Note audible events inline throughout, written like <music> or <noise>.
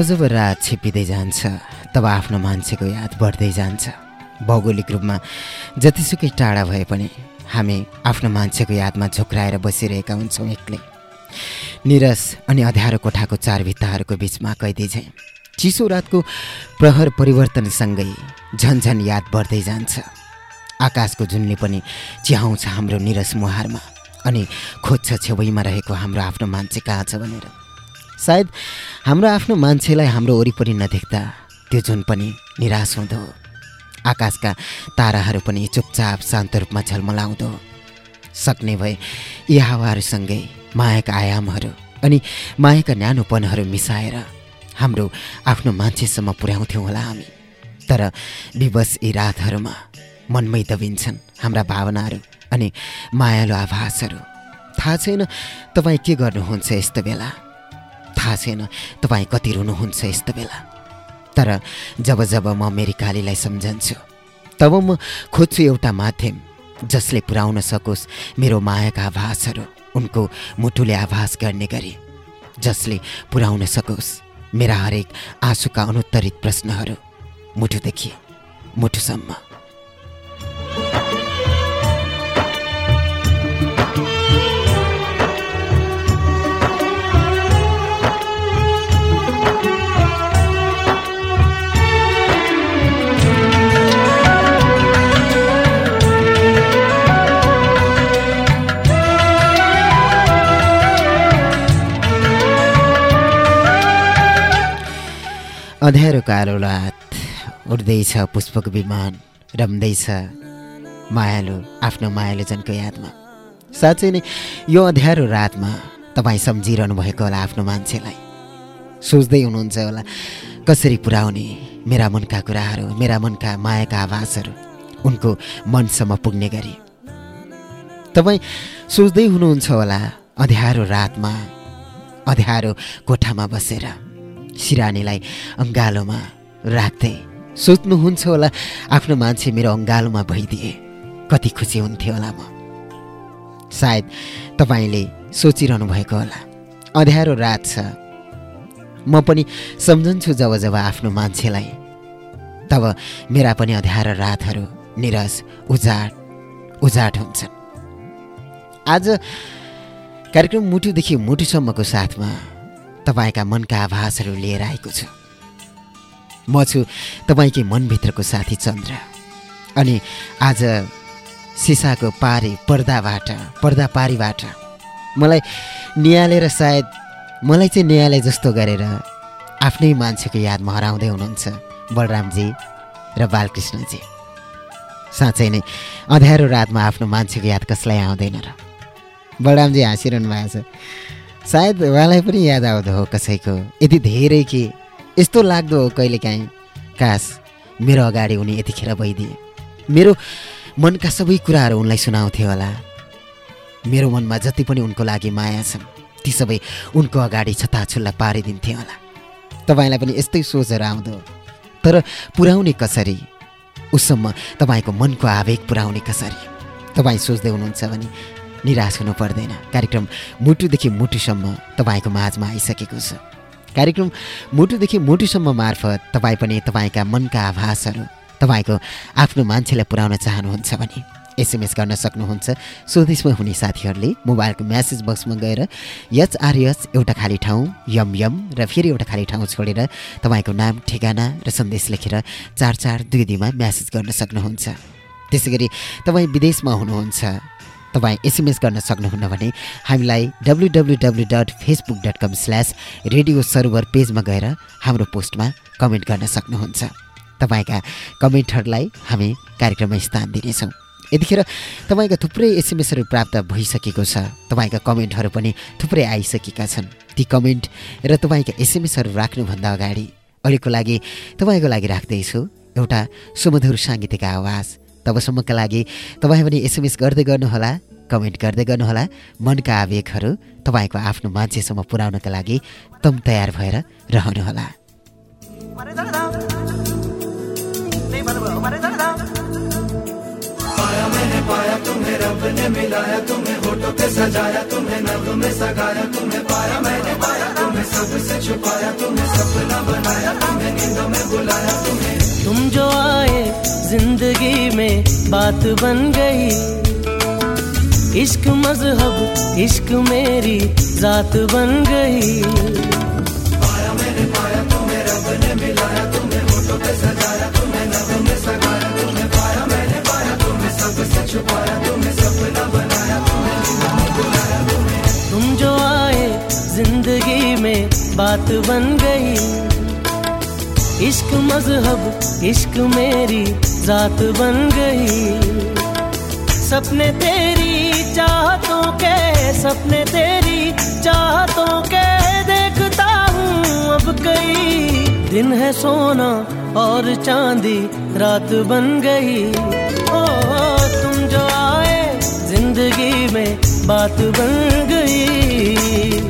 जब जब रात छिपिँदै जान्छ। तब आफ्नो मान्छेको याद बढ्दै जान्छ। भौगोलिक रूपमा जतिसुकै टाढा भए पनि हामी आफ्नो मान्छेको यादमा झुक्राएर बसिरहेका हुन्छौँ एक्लै। निरस अनि अध्यारो कोठाको चार भित्ताहरूको बिचमा कैदी झैँ चिसो रातको प्रहर परिवर्तनसँगै झन्झन याद बढ्दै जान्छ। आकाशको जुनले पनि च्याउँछ हाम्रो निरस मुहारमा अनि खोज्छ छेउैमा रहेको हाम्रो आफ्नो मान्छे कहाँ छ भनेर। सायद हाम्रो आफ्नो मान्छेलाई हाम्रो वरिपरि नदेख्दा त्यो जुन पनि निराश हुँदो आकाशका ताराहरू पनि चुपचाप शान्त रूपमा झलमलाउँदो सक्ने भए यी हावाहरूसँगै मायाका आयामहरू अनि मायाका न्यानोपनहरू मिसाएर हाम्रो आफ्नो मान्छेसम्म पुर्याउँथ्यौँ होला हामी। तर विवश यी रातहरूमा मनमै दबिन्छन् हाम्रा भावनाहरू अनि मायालु आभासहरू। थाहा छैन तपाईँ के गर्नुहुन्छ यस्तो बेला? थाहा छैन तपाईँ कति रुनुहुन्छ यस्तो बेला। तर जब जब म मेरी कालीलाई सम्झन्छु तब म खोज्छु एउटा माध्यम जसले पुर्याउन सकोस् मेरो मायाका आभासहरू उनको मुटुले आभास गर्ने गरी जसले पुर्याउन सकोस् मेरा हरेक आँसुका अनुत्तरित प्रश्नहरू मुटुदेखि मुटुसम्म। अँध्यारो कालो रात उड्दैछ पुष्पको विमान रम्दैछ मायालु आफ्नो मायालु जनको यादमा। साँच्चै नै यो अँध्यारो रातमा तपाईँ सम्झिरहनु भएको होला आफ्नो मान्छेलाई। सोच्दै हुनुहुन्छ होला कसरी पुर्याउने मेरा मनका कुराहरू मेरा मनका मायाका आवाजहरू उनको मनसम्म पुग्ने गरी। तपाईँ सोच्दै हुनुहुन्छ होला अँध्यारो रातमा अँध्यारो कोठामा बसेर। सिरानीलाई अङ्गालोमा राख्दै सोच्नुहुन्छ होला आफ्नो मान्छे मेरो अङ्गालोमा भइदिए कति खुसी हुन्थ्यो होला म। सायद तपाईँले सोचिरहनु भएको होला। अँध्यारो रात छ। म पनि सम्झन्छु जब जब आफ्नो मान्छेलाई। तब मेरा पनि अँध्यारो रातहरू निरस उजाड उजाड हुन्छन्। आज कार्यक्रम मुटुदेखि मुटुसम्मको साथमा तपाईँका मनका आभासहरू लिएर आएको छु। म छु तपाईँकै मनभित्रको साथी चन्द्र। अनि आज सिसाको पारी पर्दाबाट पर्दा पारीबाट मलाई निहालेर सायद मलाई चाहिँ न्यायालय जस्तो गरेर आफ्नै मान्छेको यादमा हराउँदै हुनुहुन्छ बलरामजी र बालकृष्णजी। साँच्चै नै अँध्यारो रातमा आफ्नो मान्छेको याद कसलाई आउँदैन र। बलरामजी हाँसिरहनु भएको छ सायद उहाँलाई पनि याद आउँदो हो कसैको। यति धेरै कि यस्तो लाग्दो हो कहिलेकाहीँ। कास मेरो अगाडि उनी यतिखेर भइदिए। मेरो मनका सबै कुराहरू उनलाई सुनाउँथे होला। मेरो मनमा जति पनि उनको लागि माया छन् ती सबै उनको अगाडि छताछुल्ला पारिदिन्थे होला। तपाईँलाई पनि यस्तै सोचहरू आउँदो तर पुर्याउने कसरी? उसम्म तपाईँको मनको आवेग पुर्याउने कसरी? तपाईँ सोच्दै हुनुहुन्छ भने निराश हुनु पर्दैन। कार्यक्रम मुटुदेखि मुटुसम्म तपाईँको माझमा आइसकेको छ। कार्यक्रम मुटुदेखि मुटुसम्म मार्फत तपाईँ पनि तपाईँका मनका आभासहरू तपाईँको आफ्नो मान्छेलाई पुर्याउन चाहनुहुन्छ भने एसएमएस गर्न सक्नुहुन्छ। स्वदेशमा हुने साथीहरूले मोबाइलको म्यासेज बक्समा गएर एचआरएच एउटा खाली ठाउँ यम यम र फेरि एउटा खाली ठाउँ छोडेर तपाईँको नाम ठेगाना र सन्देश लेखेर चार चार दुई दुईमा म्यासेज गर्न सक्नुहुन्छ। त्यसै गरी तपाईँ विदेशमा हुनुहुन्छ। तपाईँ एसएमएस गर्न सक्नुहुन्न भने हामीलाई W W W dot Facebook dot com slash radio server पेजमा गएर हाम्रो पोस्टमा कमेन्ट गर्न सक्नुहुन्छ। तपाईँका कमेन्टहरूलाई हामी कार्यक्रममा स्थान दिनेछौँ। यतिखेर तपाईँका थुप्रै एसएमएसहरू प्राप्त भइसकेको छ। तपाईँका कमेन्टहरू पनि थुप्रै आइसकेका छन्। ती कमेन्ट र तपाईँका एसएमएसहरू राख्नुभन्दा अगाडि अहिलेको लागि तपाईँको लागि राख्दैछु। एउटा सुमधुर साङ्गीतिक आवाज। तबसम्मका लागि तपाईँ पनि एसएमएस गर्दै गर्नुहोला कमेन्ट गर्दै गर्नुहोला। मनका आवेगहरू तपाईँको आफ्नो मान्छेसम्म पुर्याउनका लागि तम तयार भएर रहनुहोला। पाया रब ने मिलाया पे सजाया मैंने पाया तुम्हें सबसे छुपाया तुम्हें सपना बनाया तुम्हें नींदों ज़िंदगी में बात बन गई। इश्क मज़हब, इश्क मेरी जात बन गई। तुम जो आए ज़िंदगी में बात बन गई। इश्क मज़हब, इश्क मेरी जात बन गई। सपने तेरी चाहतों के, सपने तेरी चाहतों के देखता हूँ अब कई। दिन है सोना और चांदी, रात बन गई। ओ, तुम जो आए, ज़िंदगी में बात बन गई।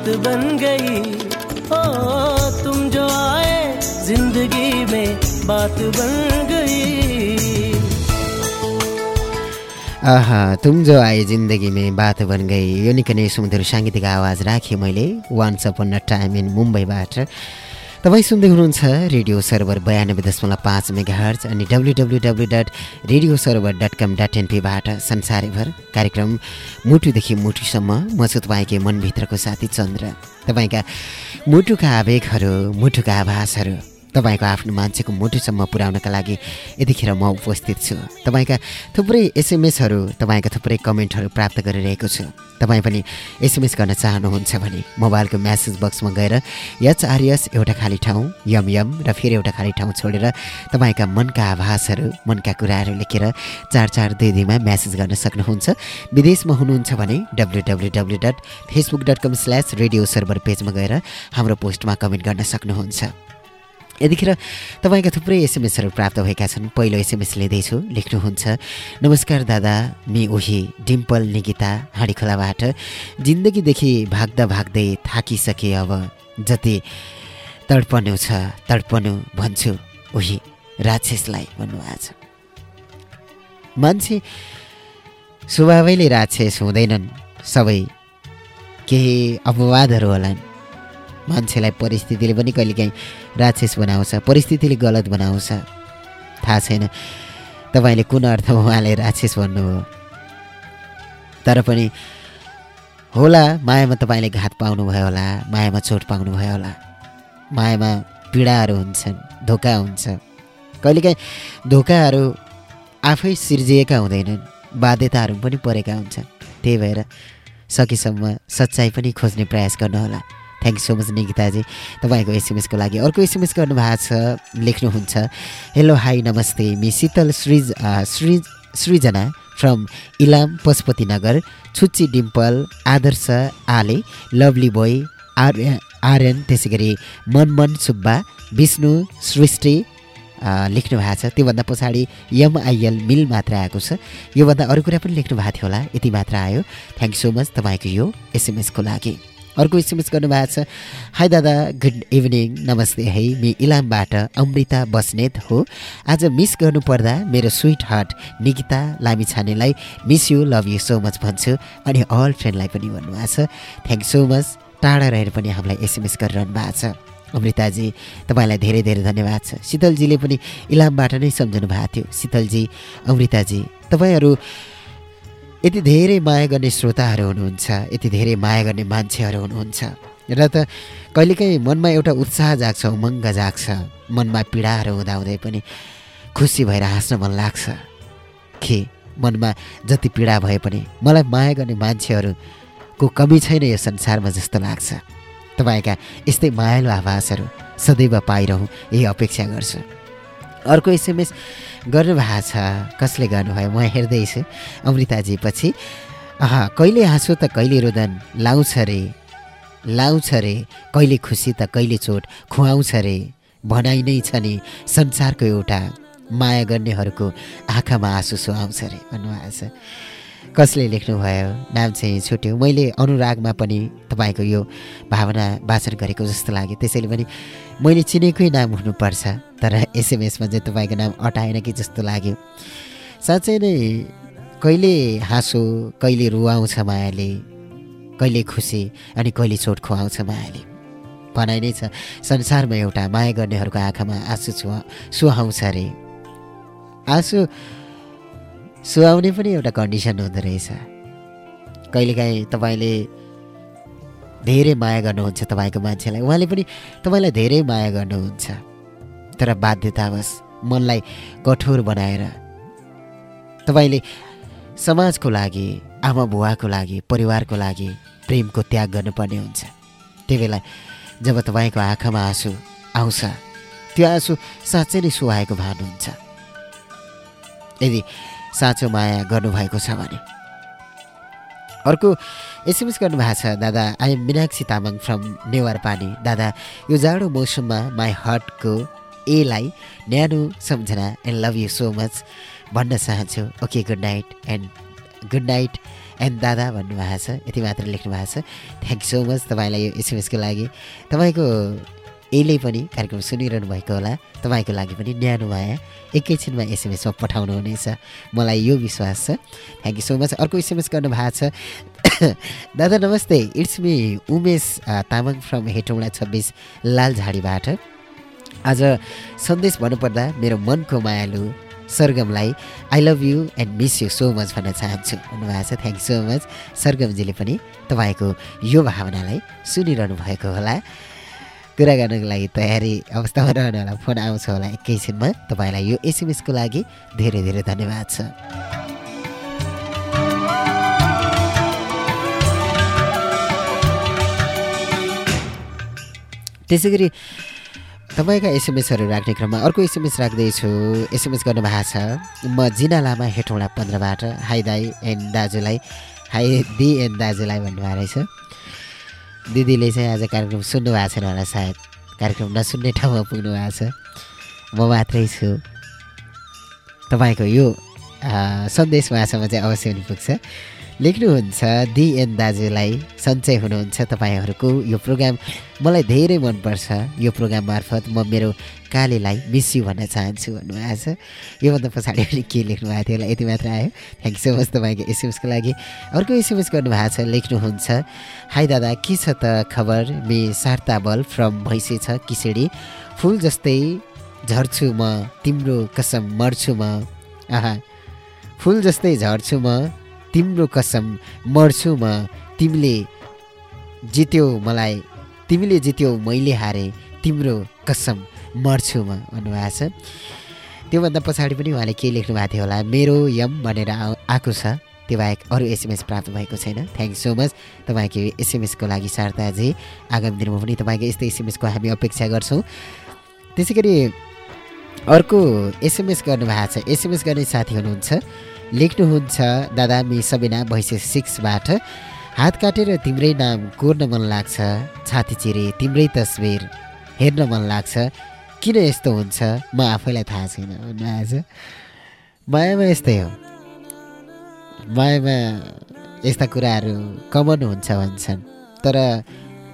मात बन गई। ओ तुम जो आए जिंदगी में बात बन गई। आहा तुम जो आए जिन्दगी में बात बन गई। यो निकै नै सुमधुर साङ्गीतिक आवाज राखेँ मैले। वान्स अपन टाइम इन मुम्बईबाट तपाईँ सुन्दै हुनुहुन्छ रेडियो सर्भर बयानब्बे दशमलव पाँच मेगा हर्च अनि W W W dot radio server dot com dot एनपीबाट संसारैभर कार्यक्रम मुटुदेखि मुटुसम्म म छु तपाईँकै मनभित्रको साथी चन्द्र तपाईँका मुटुका आवेगहरू मुटुका आभासहरू तपाईँको आफ्नो मान्छेको मुटुसम्म पुर्याउनका लागि यतिखेर म उपस्थित छु। तपाईँका थुप्रै एसएमएसहरू तपाईँका थुप्रै कमेन्टहरू प्राप्त गरिरहेको छु। तपाईँ पनि एसएमएस गर्न चाहनुहुन्छ भने मोबाइलको म्यासेज बक्समा गएर एचआरएस एउटा खाली ठाउँ यम यम र फेरि एउटा खाली ठाउँ छोडेर तपाईँका मनका आभासहरू मनका कुराहरू लेखेर चार चार दुई दुईमा म्यासेज गर्न सक्नुहुन्छ। विदेशमा हुनुहुन्छ भने W W W dot Facebook dot com slash radio server पेजमा गएर हाम्रो पोस्टमा कमेन्ट गर्न सक्नुहुन्छ। यतिखेर तपाईँका थुप्रै एसएमएसहरू प्राप्त भएका छन्। पहिलो एसएमएस लिँदैछु। लेख्नुहुन्छ नमस्कार दादा मि उही डिम्पल निकिता हाँडीखोलाबाट। जिन्दगीदेखि भाग्दा भाग्दै थाकिसके अब जति तडपनु छ तडपनु भन्छु उही राक्षसलाई भन्नुभएको छ मान्छे स्वभावैले राक्षस हुँदैनन्। सबै केही अपवादहरू होलान्। मान्छेलाई परिस्थितिले पनि कहिलेकाहीँ राक्षस बनाउँछ परिस्थितिले गलत बनाउँछ। थाहा छैन। तपाईँले कुन अर्थमा उहाँले राक्षस भन्नुभयो? तर पनि होला मायामा तपाईँले घात पाउनुभयो होला मायामा चोट पाउनुभयो होला। मायामा पीडाहरू हुन्छन् धोका हुन्छ। कहिलेकाहीँ धोकाहरू आफै सिर्जिएका हुँदैनन् बाध्यताहरू पनि परेका हुन्छन्। त्यही भएर सकेसम्म सच्चाइ पनि खोज्ने प्रयास गर्नुहोला। थ्याङ्क यू सो मच निकिताजी तपाईँको एसएमएसको लागि अर्को एसएमएस गर्नुभएको छ लेख्नुहुन्छ। हेलो हाई नमस्ते। मि शीतल श्रीज श्री सृजना फ्रम इलाम पशुपतिनगर छुच्ची डिम्पल आदर्श आले लभली बोय आर्य आर्यन त्यसै गरी मनमन सुब्बा विष्णु सृष्टि लेख्नु भएको छ। त्योभन्दा पछाडि एमआइएल मिल मात्र आएको छ। योभन्दा अरू कुरा पनि लेख्नु भएको थियो होला यति मात्र आयो। थ्याङ्क सो मच तपाईँको यो एसएमएसको लागि। अर्को एसएमएस गर्नुभएको छ हाई दादा गुड इभिनिङ नमस्ते है मि इलामबाट अमृता बस्नेत हो। आज मिस गर्नुपर्दा मेरो sweet heart Nikita लामिछानेलाई miss you love you so much भन्छु अनि अल फ्रेन्डलाई पनि भन्नुभएको छ। थ्याङ्क सो मच टाढा रहेर पनि हामीलाई एसएमएस गरिरहनु भएको छ। अमृताजी तपाईँलाई धेरै धेरै धन्यवाद छ। शीतलजीले पनि इलामबाट नै सम्झनु भएको थियो। शीतलजी अमृताजी तपाईँहरू यति धेरै माया गर्ने श्रोताहरू हुनुहुन्छ यति धेरै माया गर्ने मान्छेहरू हुनुहुन्छ। र त कहिलेकाहीँ मनमा एउटा उत्साह जाग्छ उमङ्ग जाग्छ। मनमा पीडाहरू हुँदाहुँदै पनि खुसी भएर हाँस्न मन लाग्छ। के मनमा जति पीडा भए पनि मलाई माया गर्ने मान्छेहरूको कमी छैन यो संसारमा जस्तो लाग्छ। तपाईँका यस्तै मायालु आवाजहरू सदैव पाइरहँ यही अपेक्षा गर्छु। अर्को एसएमएस गर्नुभएको छ। कसले गर्नुभयो? म हेर्दैछु। अमृताजी पछि अह कहिले हाँसो त कहिले रोदन? लाउँछ रे। लाउँछ रे। कहिले खुसी त कहिले चोट? खुवाउँछ रे। भनाइ नै छ नि संसारको एउटा माया गर्नेहरूको आँखामा आँसु सुहाउँछ रे। भन्नुभएको छ। कसले लेख्नुभयो? नाम चाहिँ छुट्यो। मैले अनुरागमा पनि तपाईँको यो भावना वाचन गरेको जस्तो लाग्यो। त्यसैले पनि मैले चिनेकै नाम हुनुपर्छ तर एसएमएसमा चाहिँ तपाईँको नाम अटाएन कि जस्तो लाग्यो। साँच्चै नै कहिले हाँसो कहिले रुवाउँछ मायाले कहिले खुसी अनि कहिले चोट खुवाउँछ मायाले। भनाइ नै छ संसारमा एउटा माया गर्नेहरूको आँखामा आँसु छुवा सुहाउँछ अरे आँसु सुहाउने पनि एउटा कन्डिसन हुँदो रहेछ। कहिलेकाहीँ तपाईँले धेरै माया गर्नुहुन्छ तपाईँको मान्छेलाई। उहाँले पनि तपाईँलाई धेरै माया गर्नुहुन्छ। तर बाध्यतावश मनलाई कठोर बनाएर तपाईँले समाजको लागि आमा बुवाको लागि परिवारको लागि प्रेमको त्याग गर्नुपर्ने हुन्छ। त्यही बेला जब तपाईँको आँखामा आँसु आउँछ त्यो आँसु साँच्चै नै सुहाएको भानुहुन्छ यदि साँचो माया गर्नुभएको छ भने। अर्को एसएमएस गर्नुभएको छ दादा। I am Minakshi Tamang from Newar Pani दादा यो जाडो मौसममा माई हार्टको एलाई न्यानो सम्झना and love you so much भन्न चाहन्छु। Okay good night and good night and दादा भन्नुभएको छ यति मात्र लेख्नु भएको छ थ्याङ्क सो मच तपाईँलाई यो एसएमएसको लागि। तपाईँको यसले पनि कार्यक्रम सुनिरहनु भएको होला। तपाईँको लागि पनि न्यानो माया एकैछिनमा एसएमएसमा पठाउनु हुनेछ। मलाई यो विश्वास छ। थ्याङ्क यू सो मच अर्को एसएमएस गर्नु भएको छ। <coughs> दादा नमस्ते। It's me Umesh Tamang from Hetauda छब्बिस लालझाडीबाट। आज सन्देश भन्नुपर्दा मेरो मनको मायालु सरगमलाई I love you and miss you so much भन्न चाहन्छु। भन्नुभएको छ। थ्याङ्क यू सो मच सरगमजीले पनि तपाईँको यो भावनालाई सुनिरहनु भएको होला। कुरा गर्नको लागि तयारी अवस्थामा रहनेहरूलाई फोन आउँछ होला एकैछिनमा तपाईँलाई यो एसएमएसको लागि धेरै धेरै धन्यवाद छ त्यसै गरी तपाईँका एसएमएसहरू राख्ने क्रममा अर्को एसएमएस राख्दैछु एसएमएस गर्नुभएको छ म जिना लामा हेटौँडा पन्ध्रबाट हाई दाई एन्ड दाजुलाई हाई दि एन्ड दाजुलाई भन्नुभएको रहेछ दिदीले चाहिँ आज कार्यक्रम सुन्नु भएको छैन होला सायद। कार्यक्रम नसुन्ने ठाउँमा पुग्नु भएको छ। म मात्रै छु। तपाईँको यो सन्देश उहाँसम्म चाहिँ अवश्य पनि पुग्छ। लेख्नुहुन्छ। दि एन दाजुलाई सन्चै हुनुहुन्छ तपाईँहरूको यो प्रोग्राम। मलाई धेरै मनपर्छ यो प्रोग्राम मार्फत म मेरो कालीलाई मिस यु भन्न चाहन्छु भन्नुभएको छ। योभन्दा पछाडि पनि के लेख्नु भएको थियो यति मात्र आयो। थ्याङ्क सो मच तपाईँको एसएमएसको लागि। अर्को एसएमएस गर्नुभएको छ लेख्नुहुन्छ हाई दादा के छ त खबर? मे सार्ताबल फ्रम भैँसे छ किसेडी। फुल जस्तै झर्छु म तिम्रो कसम मर्छु म। आहा फुल जस्तै झर्छु म तिम्रो कसम मर्छु म। तिमीले जित्यौ मलाई। तिमीले जित्यौ मैले हारेँ। तिम्रो कसम मर्छु म भन्नुभएको छ। त्योभन्दा पछाडि पनि उहाँले के लेख्नु भएको थियो होला? मेरो यम भनेर आएको छ। त्यो बाहेक अरू एसएमएस प्राप्त भएको छैन। थ्याङ्क सो मच तपाईँको एसएमएसको लागि शारदाजी आगामी दिनमा पनि तपाईँको यस्तै एसएमएसको हामी अपेक्षा गर्छौँ। त्यसै गरी अर्को एसएमएस गर्नुभएको छ। एसएमएस गर्ने साथी हुनुहुन्छ लेख्नुहुन्छ। दादा मि सबिना भैँसे सिक्सबाट। हात काटेर तिम्रै नाम कोर्न मन लाग्छ। छाती चिरे तिम्रै तस्बिर हेर्न मन लाग्छ। किन यस्तो हुन्छ? म आफैलाई थाहा छैन। छ मायामा यस्तै हो। मायामा यस्ता कुराहरू कमन हुन्छ भन्छन्। तर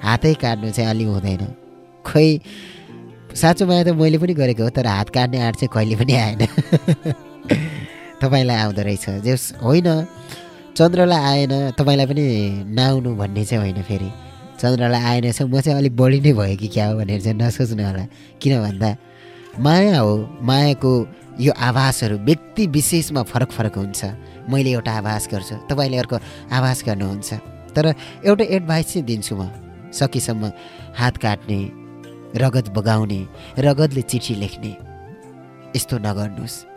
हातै काट्नु चाहिँ अलि हुँदैन। खोइ साँचो माया त मैले पनि गरेको हो तर हात काट्ने आँट चाहिँ कहिले पनि आएन। <laughs> तपाईँलाई आउँदो रहेछ। जस होइन चन्द्रलाई आएन तपाईँलाई पनि नआउनु भन्ने चाहिँ होइन फेरि। चन्द्रलाई आएन चाहिँ म चाहिँ अलिक बढी नै भयो कि क्या हो भनेर चाहिँ नसोच्नु होला। किन भन्दा माया हो मायाको यो आभासहरू व्यक्ति विशेषमा फरक फरक हुन्छ। मैले एउटा आभास गर्छु तपाईँले अर्को आभास गर्नुहुन्छ। तर एउटा एडभाइस चाहिँ दिन्छु म। सकेसम्म हात काट्ने रगत बगाउने रगतले चिठी लेख्ने यस्तो नगर्नुहोस्।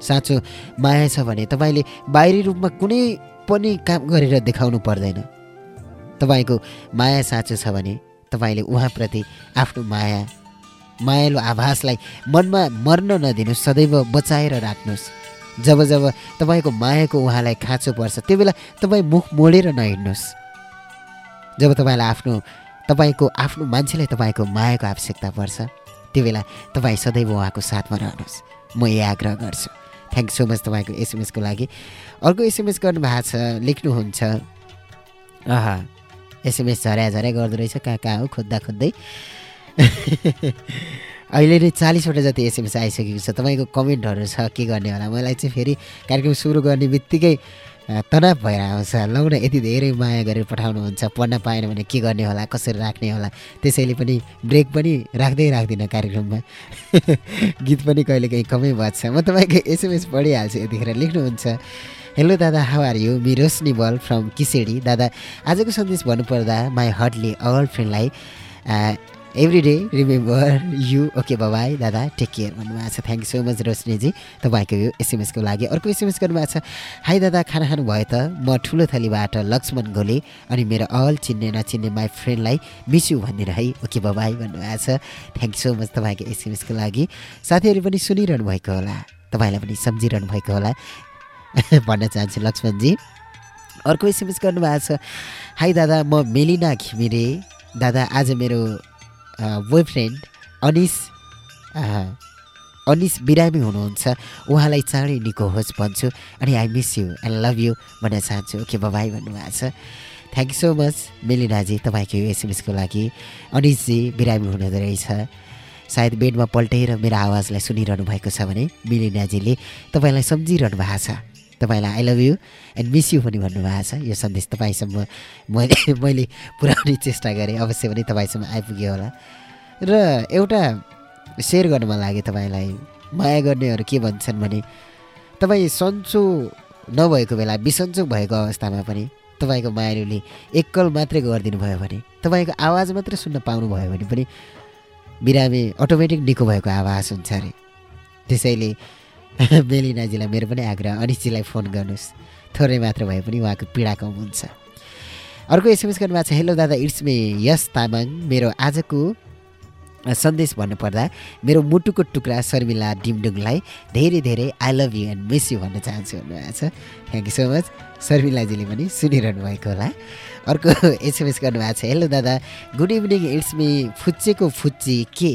साँचो माया छ भने तपाईँले बाहिरी रूपमा कुनै पनि काम गरेर देखाउनु पर्दैन। तपाईँको माया साँचो छ भने तपाईँले उहाँप्रति आफ्नो माया मायालु आभासलाई मनमा मर्न नदिनुहोस् सदैव बचाएर राख्नुहोस्। जब जब तपाईँको मायाको उहाँलाई खाँचो पर्छ त्यो बेला तपाईँ मुख मोडेर नहिँड्नुहोस्। जब तपाईँलाई आफ्नो तपाईँको आफ्नो मान्छेलाई तपाईँको मायाको आवश्यकता पर्छ त्यो बेला तपाईँ सदैव उहाँको साथमा रहनुहोस्। म यही आग्रह गर्छु। थ्याङ्क सो मच तपाईँको एसएमएसको लागि। अर्को एसएमएस गर्नुभएको छ लेख्नुहुन्छ। आहा एसएमएस झर्या झर्या गर्दो रहेछ कहाँ कहाँ हो खोज्दा खोज्दै। <laughs> अहिले नै चालिसवटा जति एसएमएस आइसकेको छ तपाईँको कमेन्टहरू छ के गर्ने होला? मलाई चाहिँ फेरि कार्यक्रम सुरु गर्ने बित्तिकै तनाव भएर आउँछ लौ न यति धेरै माया गरेर पठाउनुहुन्छ पढ्न पाएन भने के गर्ने होला कसरी राख्ने होला? त्यसैले पनि ब्रेक पनि राख्दै राख्दिनँ कार्यक्रममा। <laughs> गीत पनि कहिलेकाहीँ कमै बज्छ। म तपाईँको एसएमएस पढिहाल्छु यतिखेर लेख्नुहुन्छ। हेलो दादा how are you Miss Roshani Bal from Kisedi. दादा आजको सन्देश भन्नुपर्दा my heartly all फ्रेन्डलाई every day remember you okay bye-bye दादा टेक केयर भन्नुभएको छ थ्याङ्क सो मच रोशनीजी तपाईँको यो एसएमएसको लागि अर्को एसएमएस गर्नुभएको छ। हाई दादा खाना खानु भयो त? म ठुलो थलीबाट लक्ष्मण गोले अनि मेरो अल चिन्ने नचिन्ने माई फ्रेन्डलाई मिस यु है। ओके बाबाई भन्नुभएको छ। थ्याङ्क सो मच तपाईँको एसएमएसको लागि। साथीहरू पनि सुनिरहनु भएको होला। तपाईँलाई पनि सम्झिरहनु भएको होला। <laughs> भन्न चाहन्छु लक्ष्मणजी अर्को एसएमएस गर्नुभएको छ। हाई दादा म मेलिना घिमिरे। दादा आज मेरो बोयफ्रेन्ड अनिस अनिस बिरामी हुनुहुन्छ उहाँलाई चाँडै निको होस् भन्छु अनि I miss you and love you भन्न चाहन्छु। ओके बाबाई भन्नुभएको छ। थ्याङ्क सो मच मेलिनाजी तपाईँको यो एसएमएसको लागि। अनिसजी बिरामी हुनुहुँदो रहेछ। सायद बेडमा पल्टाएर मेरो आवाजलाई सुनिरहनु भएको छ भने मिलिनाजीले तपाईँलाई सम्झिरहनु भएको छ। तपाईँलाई I love you and miss you पनि भन्नुभएको छ। यो सन्देश तपाईँसम्म मैले मैले पुर्याउने चेष्टा गरेँ। अवश्य पनि तपाईँसम्म आइपुग्यो होला। र एउटा सेयर गर्नु मन लाग्यो तपाईँलाई। माया गर्नेहरू के भन्छन् भने तपाईँ सन्चो नभएको बेला बिसन्चो भएको अवस्थामा पनि तपाईँको मायालुले एकल मात्रै गरिदिनु भयो भने तपाईँको आवाज मात्रै सुन्न पाउनुभयो भने पनि बिरामी अटोमेटिक निको भएको आवाज हुन्छ अरे। त्यसैले <laughs> मेलिनाजीलाई मेरो पनि आग्रह अनिसजीलाई फोन गर्नुहोस्। थोरै मात्र भए पनि उहाँको पीडा कम हुन्छ। अर्को एसएमएस गर्नुभएको छ हेलो दादा इट्स मे यस तामाङ। मेरो आजको सन्देश भन्नुपर्दा मेरो मुटुको टुक्रा शर्मिला डिमडुङलाई धेरै धेरै I love you and miss you भन्न चाहन्छु भन्नुभएको छ। थ्याङ्क यू सो मच शर्मिलाजीले पनि सुनिरहनु भएको होला। अर्को <laughs> एसएमएस गर्नुभएको छ हेलो दादा गुड इभिनिङ इट्स मी फुच्चेको फुच्ची के?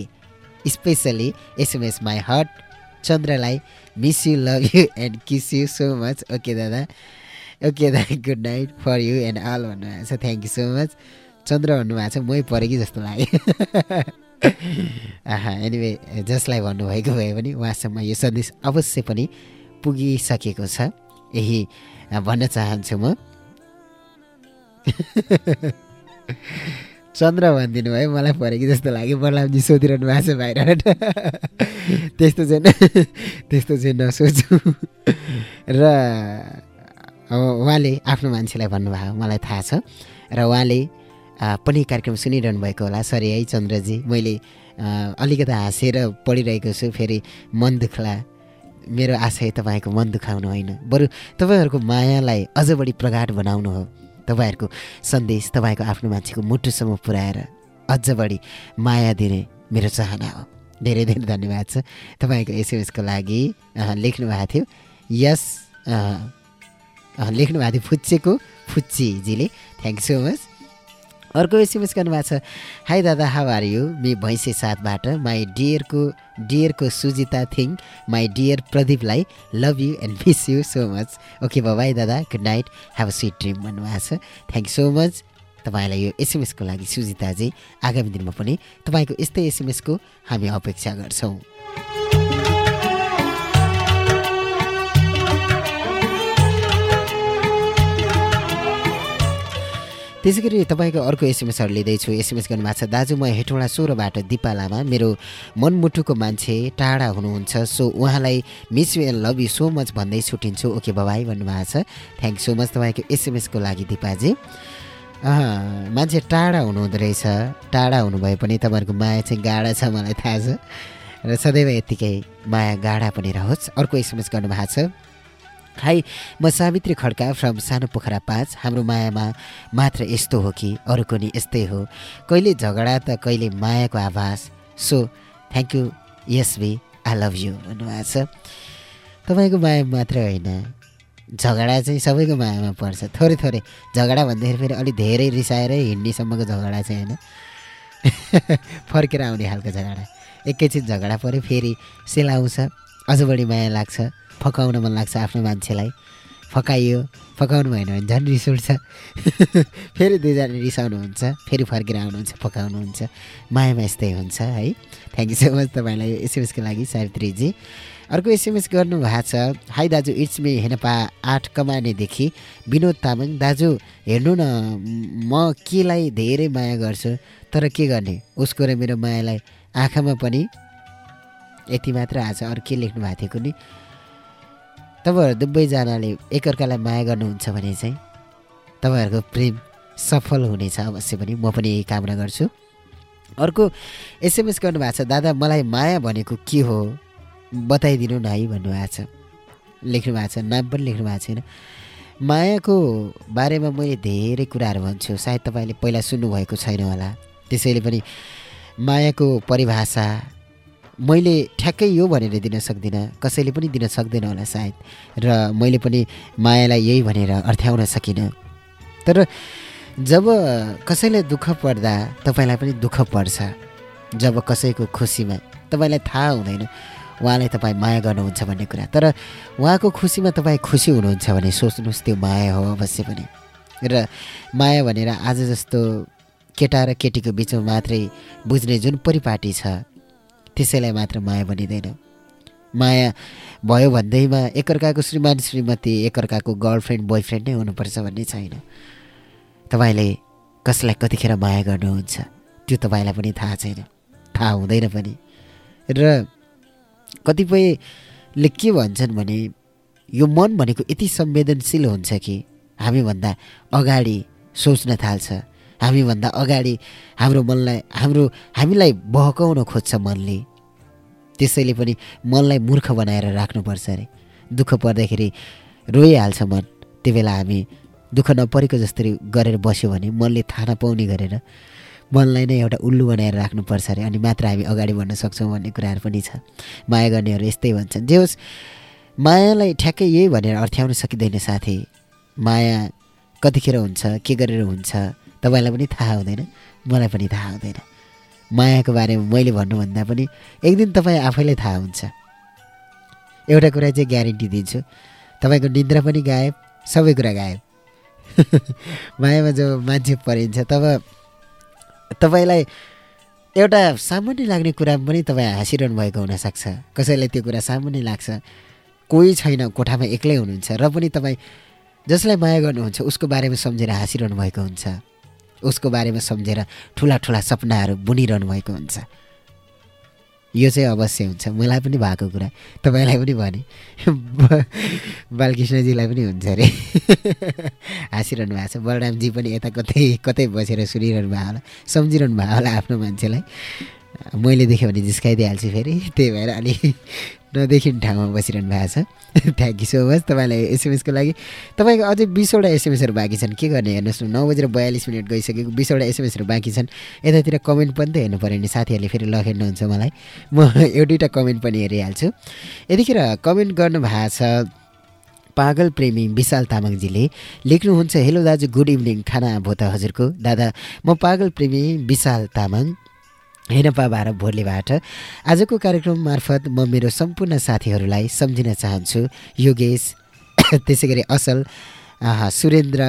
Specially SMS my heart चन्द्रलाई miss you love you and kiss you so much okay दादा ओके दादा good night for you and all भन्नुभएको छ. Thank you so much Chandra भन्नुभएको छ मै परे कि जस्तो लाग्यो. <laughs> आहा एनिवे जसलाई भन्नुभएको भए पनि उहाँसम्म यो सन्देश अवश्य पनि पुगिसकेको छ। यही भन्न चाहन्छु म। <laughs> चन्द्र भनिदिनु भयो मलाई पऱ्यो कि जस्तो लाग्यो। बलरामजी सोधिरहनु भएको छ बाहिरबाट। <laughs> त्यस्तो चाहिँ <laughs> त्यस्तो चाहिँ नसोचु। र उहाँले आफ्नो मान्छेलाई भन्नुभयो मलाई थाहा छ। र उहाँले पनि कार्यक्रम सुनिरहनु भएको होला। सरी है चन्द्रजी मैले अलिकति हाँसेर पढिरहेको छु फेरि मन दुख्ला। मेरो आशय तपाईँको मन दुखाउनु होइन। बरु तपाईँहरूको मायालाई अझ बढी प्रगाढ बनाउनु हो। तपाईँहरूको सन्देश तपाईँको आफ्नो मान्छेको मुटुसम्म पुऱ्याएर अझ बढी माया दिने मेरो चाहना हो। धेरै धेरै धन्यवाद छ। तपाईँको एसएमएसको लागि लेख्नु भएको थियो। यस लेख्नु भएको थियो फुच्चेको फुच्चीजीले। थ्याङ्क सो मच अर्को एसएमएस गर्नुभएको छ हाई दादा how are you me Bhainse साथबाट my डियरको डियरको Sujita thing my dear प्रदीपलाई love you and miss you so much okay bye bye दादा good night have a sweet dream भन्नुभएको छ। थ्याङ्क सो मच तपाईँलाई यो एसएमएसको लागि सुजिताजी आगामी दिनमा पनि तपाईँको यस्तै एसएमएसको हामी अपेक्षा गर्छौँ। त्यसै गरी तपाईँको अर्को एसएमएसहरू लिँदैछु। एसएमएस गर्नुभएको छ दाजु म हेटौँडा सोह्रबाट दिपा लामा। मेरो मनमुटुको मान्छे टाढा हुनुहुन्छ सो उहाँलाई miss you and love you so much भन्दै छुट्टिन्छु। ओके बाबाई भन्नुभएको छ। थ्याङ्क सो मच तपाईँको एसएमएसको लागि दिपाजी। मान्छे टाढा हुनुहुँदो रहेछ। टाढा हुनुभए पनि तपाईँहरूको माया चाहिँ गाढा छ मलाई थाहा छ। र सदैव यत्तिकै माया गाढा पनि रहोस्। अर्को एसएमएस गर्नुभएको छ। हाई म सावित्री खड्का फ्रम सानो पोखरा पाँच। हाम्रो मायामा मात्र यस्तो हो कि अरूको नि यस्तै हो। कहिले झगडा त कहिले मायाको आभास। So thank you S B I love you भन्नुभएको छ। तपाईँको माया मात्र होइन। झगडा चाहिँ सबैको मायामा पर्छ। थोरै थोरै झगडा भन्दाखेरि फेरि अलिक धेरै रिसाएर हिँड्नेसम्मको झगडा चाहिँ होइन। <laughs> फर्केर आउने खालको झगडा। एकैछिन झगडा पऱ्यो फेरि सेलाउँछ अझ बढी माया लाग्छ। फकाउन मन लाग्छ आफ्नो मान्छेलाई। फकाइयो फकाउनु भएन भने झन् रिस उठ्छ। <laughs> फेरि दुईजना रिसाउनुहुन्छ फेरि फर्केर आउनुहुन्छ फकाउनुहुन्छ। मायामा यस्तै हुन्छ है। थ्याङ्क यू सो मच तपाईँलाई एसएमएसको लागि सावित्रीजी। अर्को एसएमएस गर्नुभएको छ हाई दाजु इट्स मे हेनपा आठ कमानेदेखि विनोद तामाङ। दाजु हेर्नु न म केलाई धेरै माया गर्छु तर के गर्ने? उसको र मेरो मायालाई आँखामा पनि यति मात्र आज अरू के लेख्नु भएको थियो कुनै तपाईँहरू दुवैजनाले एकअर्कालाई माया गर्नुहुन्छ भने चाहिँ तपाईँहरूको प्रेम सफल हुनेछ अवश्य पनि। म पनि यही कामना गर्छु। अर्को एसएमएस गर्नुभएको छ दादा मलाई माया भनेको के हो? बताइदिनु न है भन्नुभएको छ। लेख्नु भएको छ नाम पनि लेख्नु भएको छैन। मायाको बारेमा मैले धेरै कुराहरू भन्छु। सायद तपाईँले पहिला सुन्नुभएको छैन होला। त्यसैले पनि मायाको परिभाषा मैले ठ्याक्कै यो भनेर दिन सक्दिनँ कसैले पनि दिन सक्दैन होला सायद। र मैले पनि मायालाई यही भनेर अर्थ्याउन सकिनँ। तर जब कसैलाई दुःख पर्दा तपाईँलाई पनि दुःख पर्छ। जब कसैको खुसीमा तपाईँलाई थाहा हुँदैन उहाँलाई तपाईँ माया गर्नुहुन्छ भन्ने कुरा। तर उहाँको खुसीमा तपाईँ खुसी हुनुहुन्छ भने सोच्नुहोस् त्यो माया हो अवश्य पनि। र माया भनेर आज जस्तो केटा र केटीको बिचमा मात्रै बुझ्ने जुन परिपाटी छ त्यसैलाई मात्र माया बनिँदैन माया भयो भन्दैमा एकअर्काको श्रीमान श्रीमती एकअर्काको गर्लफ्रेन्ड बोयफ्रेन्ड नै हुनुपर्छ भन्ने छैन। तपाईँले कसलाई कतिखेर माया गर्नुहुन्छ त्यो तपाईँलाई पनि थाहा छैन। थाहा हुँदैन पनि। र कतिपयले के भन्छन् भने यो मन भनेको यति संवेदनशील हुन्छ कि हामीभन्दा अगाडि सोच्न थाल्छ। हामीभन्दा अगाडि हाम्रो मनलाई हाम्रो हामीलाई बहकाउन खोज्छ मनले। त्यसैले पनि मनलाई मूर्ख बनाएर राख्नुपर्छ अरे। दुःख पर्दाखेरि रोइहाल्छ मन। त्यो बेला हामी दुःख नपरेको जस्तै गरेर बस्यो भने मनले थाहा नपाउने गरेर मनलाई नै एउटा उल्लु बनाएर राख्नुपर्छ अरे। अनि मात्र हामी अगाडि बढ्न सक्छौँ भन्ने कुराहरू पनि छ। माया गर्नेहरू यस्तै भन्छन्। जे होस् मायालाई ठ्याक्कै यही भनेर अर्थ्याउन सकिँदैन साथी। माया कतिखेर हुन्छ के गरेर हुन्छ? तपाईँलाई पनि थाहा हुँदैन मलाई पनि थाहा हुँदैन। मायाको बारेमा मैले भन्नुभन्दा पनि एक दिन तपाईँ आफैलाई थाहा हुन्छ। एउटा कुरा चाहिँ ग्यारेन्टी दिन्छु तपाईँको निद्रा पनि गायब सबै कुरा गायब। <laughs> मायामा जब मान्छे परिन्छ तब तपाईँलाई एउटा सामान्य लाग्ने कुरा पनि तपाईँ हाँसिरहनु भएको हुनसक्छ। कसैलाई त्यो कुरा सामान्य लाग्छ कोही छैन कोठामा एक्लै हुनुहुन्छ र पनि तपाईँ जसलाई माया गर्नुहुन्छ उसको बारेमा सम्झेर हाँसिरहनु भएको हुन्छ। उसको बारेमा सम्झेर ठुला ठुला सपनाहरू बुनिरहनु भएको हुन्छ। यो चाहिँ अवश्य हुन्छ। मलाई पनि भएको कुरा। तपाईँलाई पनि भने। <laughs> बालकृष्णजीलाई पनि हुन्छ अरे। <laughs> हाँसिरहनु भएको छ। बलरामजी पनि यता कतै कतै बसेर सुनिरहनु भएको होला। सम्झिरहनु भएको होला आफ्नो मान्छेलाई। मैले देखेँ भने जिस्काइदिइहाल्छु फेरि। त्यही भएर अलि नदेखिने ठाउँमा बसिरहनु भएको छ। थ्याङ्क यू सो मच तपाईँलाई एसएमएसको लागि तपाईँको अझै बिसवटा एसएमएसहरू बाँकी छन्। के गर्ने? हेर्नुहोस् न नौ बजेर बयालिस मिनट गइसकेको बिसवटा एसएमएसहरू बाँकी छन्। यतातिर कमेन्ट पनि त हेर्नु पऱ्यो नि। साथीहरूले फेरि लखेर्नुहुन्छ मलाई। म <laughs> एक दुईवटा कमेन्ट पनि हेरिहाल्छु। यतिखेर कमेन्ट गर्नु भएको छ पागल प्रेमी विशाल तामाङजीले लेख्नुहुन्छ हेलो दाजु गुड इभिनिङ खाना भो त हजुरको। दादा म पागल प्रेमी विशाल तामाङ। हेनपा भारत भोरलेबाट आजको कार्यक्रम मार्फत म मेरो सम्पूर्ण साथीहरूलाई सम्झिन चाहन्छु। योगेश <coughs> त्यसै गरी असल सुरेन्द्र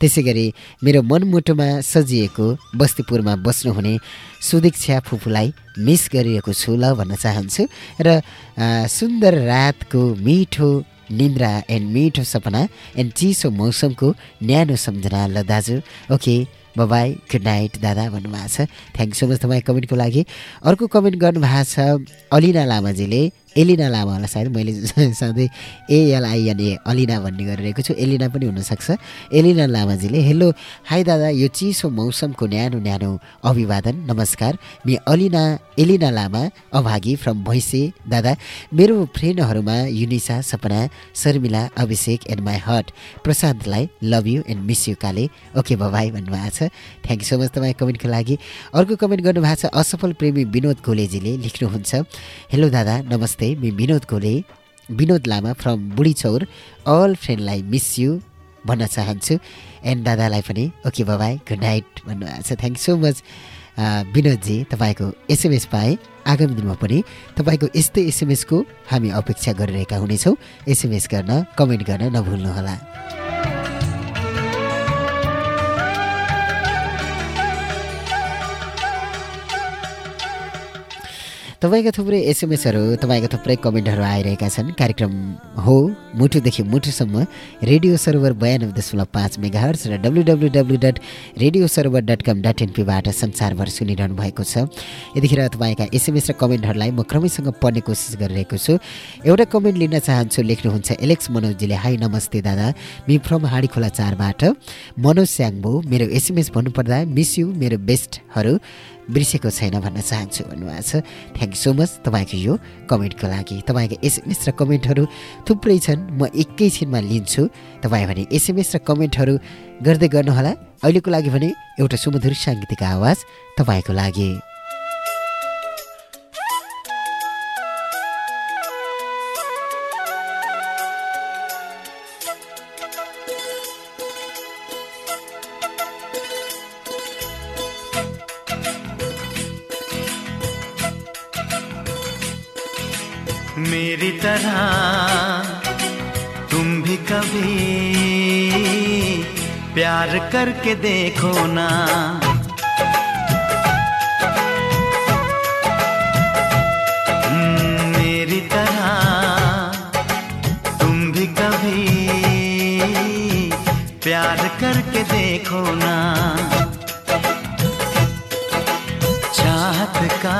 त्यसै गरी मेरो मनमुटुमा सजिएको बस्तीपुरमा बस्नुहुने सुदीक्षा फुपूलाई मिस गरिएको छु ल भन्न चाहन्छु। र सुन्दर रातको मिठो निन्द्रा एन्ड मिठो सपना एन्ड चिसो मौसमको न्यानो सम्झना ल दाजु। ओके। बाई गुड नाइट दादा भन्नुभएको छ. थ्याङ्क सो मच तपाईँ कमेन्टको लागि। अर्को कमेन्ट गर्नुभएको छ अलिना लामाजीले। एलिना लामा होला सायद मैले <laughs> सधैँ एएलआइएनए अलिना भन्ने गरिरहेको छु। एलिना पनि हुनसक्छ। एलिना लामाजीले हेलो हाई दादा यो चिसो मौसमको न्यानो न्यानो अभिवादन नमस्कार। मि अलिना एलिना लामा अभागी फ्रम भैँसे। दादा मेरो फ्रेन्डहरूमा Yunisa Sapana Sharmila Abhishek and my heart प्रशान्तलाई love you and miss you Kale. Okay bye भन्नुभएको छ। थ्याङ्क यू सो मच तपाईँ कमेन्टको लागि। अर्को कमेन्ट गर्नुभएको छ असफल प्रेमी विनोद गोलेजीले लेख्नुहुन्छ। हेलो दादा नमस्ते। Me Binod Gole Binod Lama from Budhichaur all फ्रेन्डलाई miss you भन्न चाहन्छु। एन्ड दादालाई पनि ओके बाबाई गुड नाइट भन्नुभएको छ थ्याङ्क सो मच विनोदजी तपाईँको एसएमएस पाएँ। आगामी दिनमा पनि तपाईँको यस्तै एसएमएसको हामी अपेक्षा गरिरहेका हुनेछौँ। एसएमएस गर्न कमेन्ट गर्न नभुल्नुहोला। तपाईँका थुप्रै एसएमएसहरू तपाईँका थुप्रै कमेन्टहरू आइरहेका छन्। कार्यक्रम हो मुटुदेखि मुटुसम्म रेडियो सर्भर बयानब्बे दशमलव पाँच मेगा हर्स र W W W dot radio server dot com dot एनपीबाट संसारभर सुनिरहनु भएको छ। यतिखेर तपाईँका एसएमएस र कमेन्टहरूलाई म क्रमैसँग पढ्ने कोसिस गरिरहेको छु। एउटा कमेन्ट लिन चाहन्छु लेख्नुहुन्छ एलेक्स मनोजजीले। हाई नमस्ते दादा। मि फ्रम हाँडी खोला चारबाट। मनोज स्याङ्बो मेरो एसएमएस भन्नुपर्दा मिस यु मेरो बेस्टहरू। बिर्सेको छैन भन्न चाहन्छु भन्नुभएको छ। थ्याङ्क यू सो मच तपाईँको यो कमेन्टको लागि। तपाईँको एसएमएस र कमेन्टहरू थुप्रै छन् म एकैछिनमा लिन्छु। तपाईँ भने एसएमएस र कमेन्टहरू गर्दै गर्नुहोला। अहिलेको लागि भने एउटा सुमधुर साङ्गीतिक आवाज तपाईँको लागि। मेरी तरह तुम भी कभी प्यार करके देखो ना। हम्म, मेरी तरह तुम भी कभी प्यार करके देखो ना। चाहत का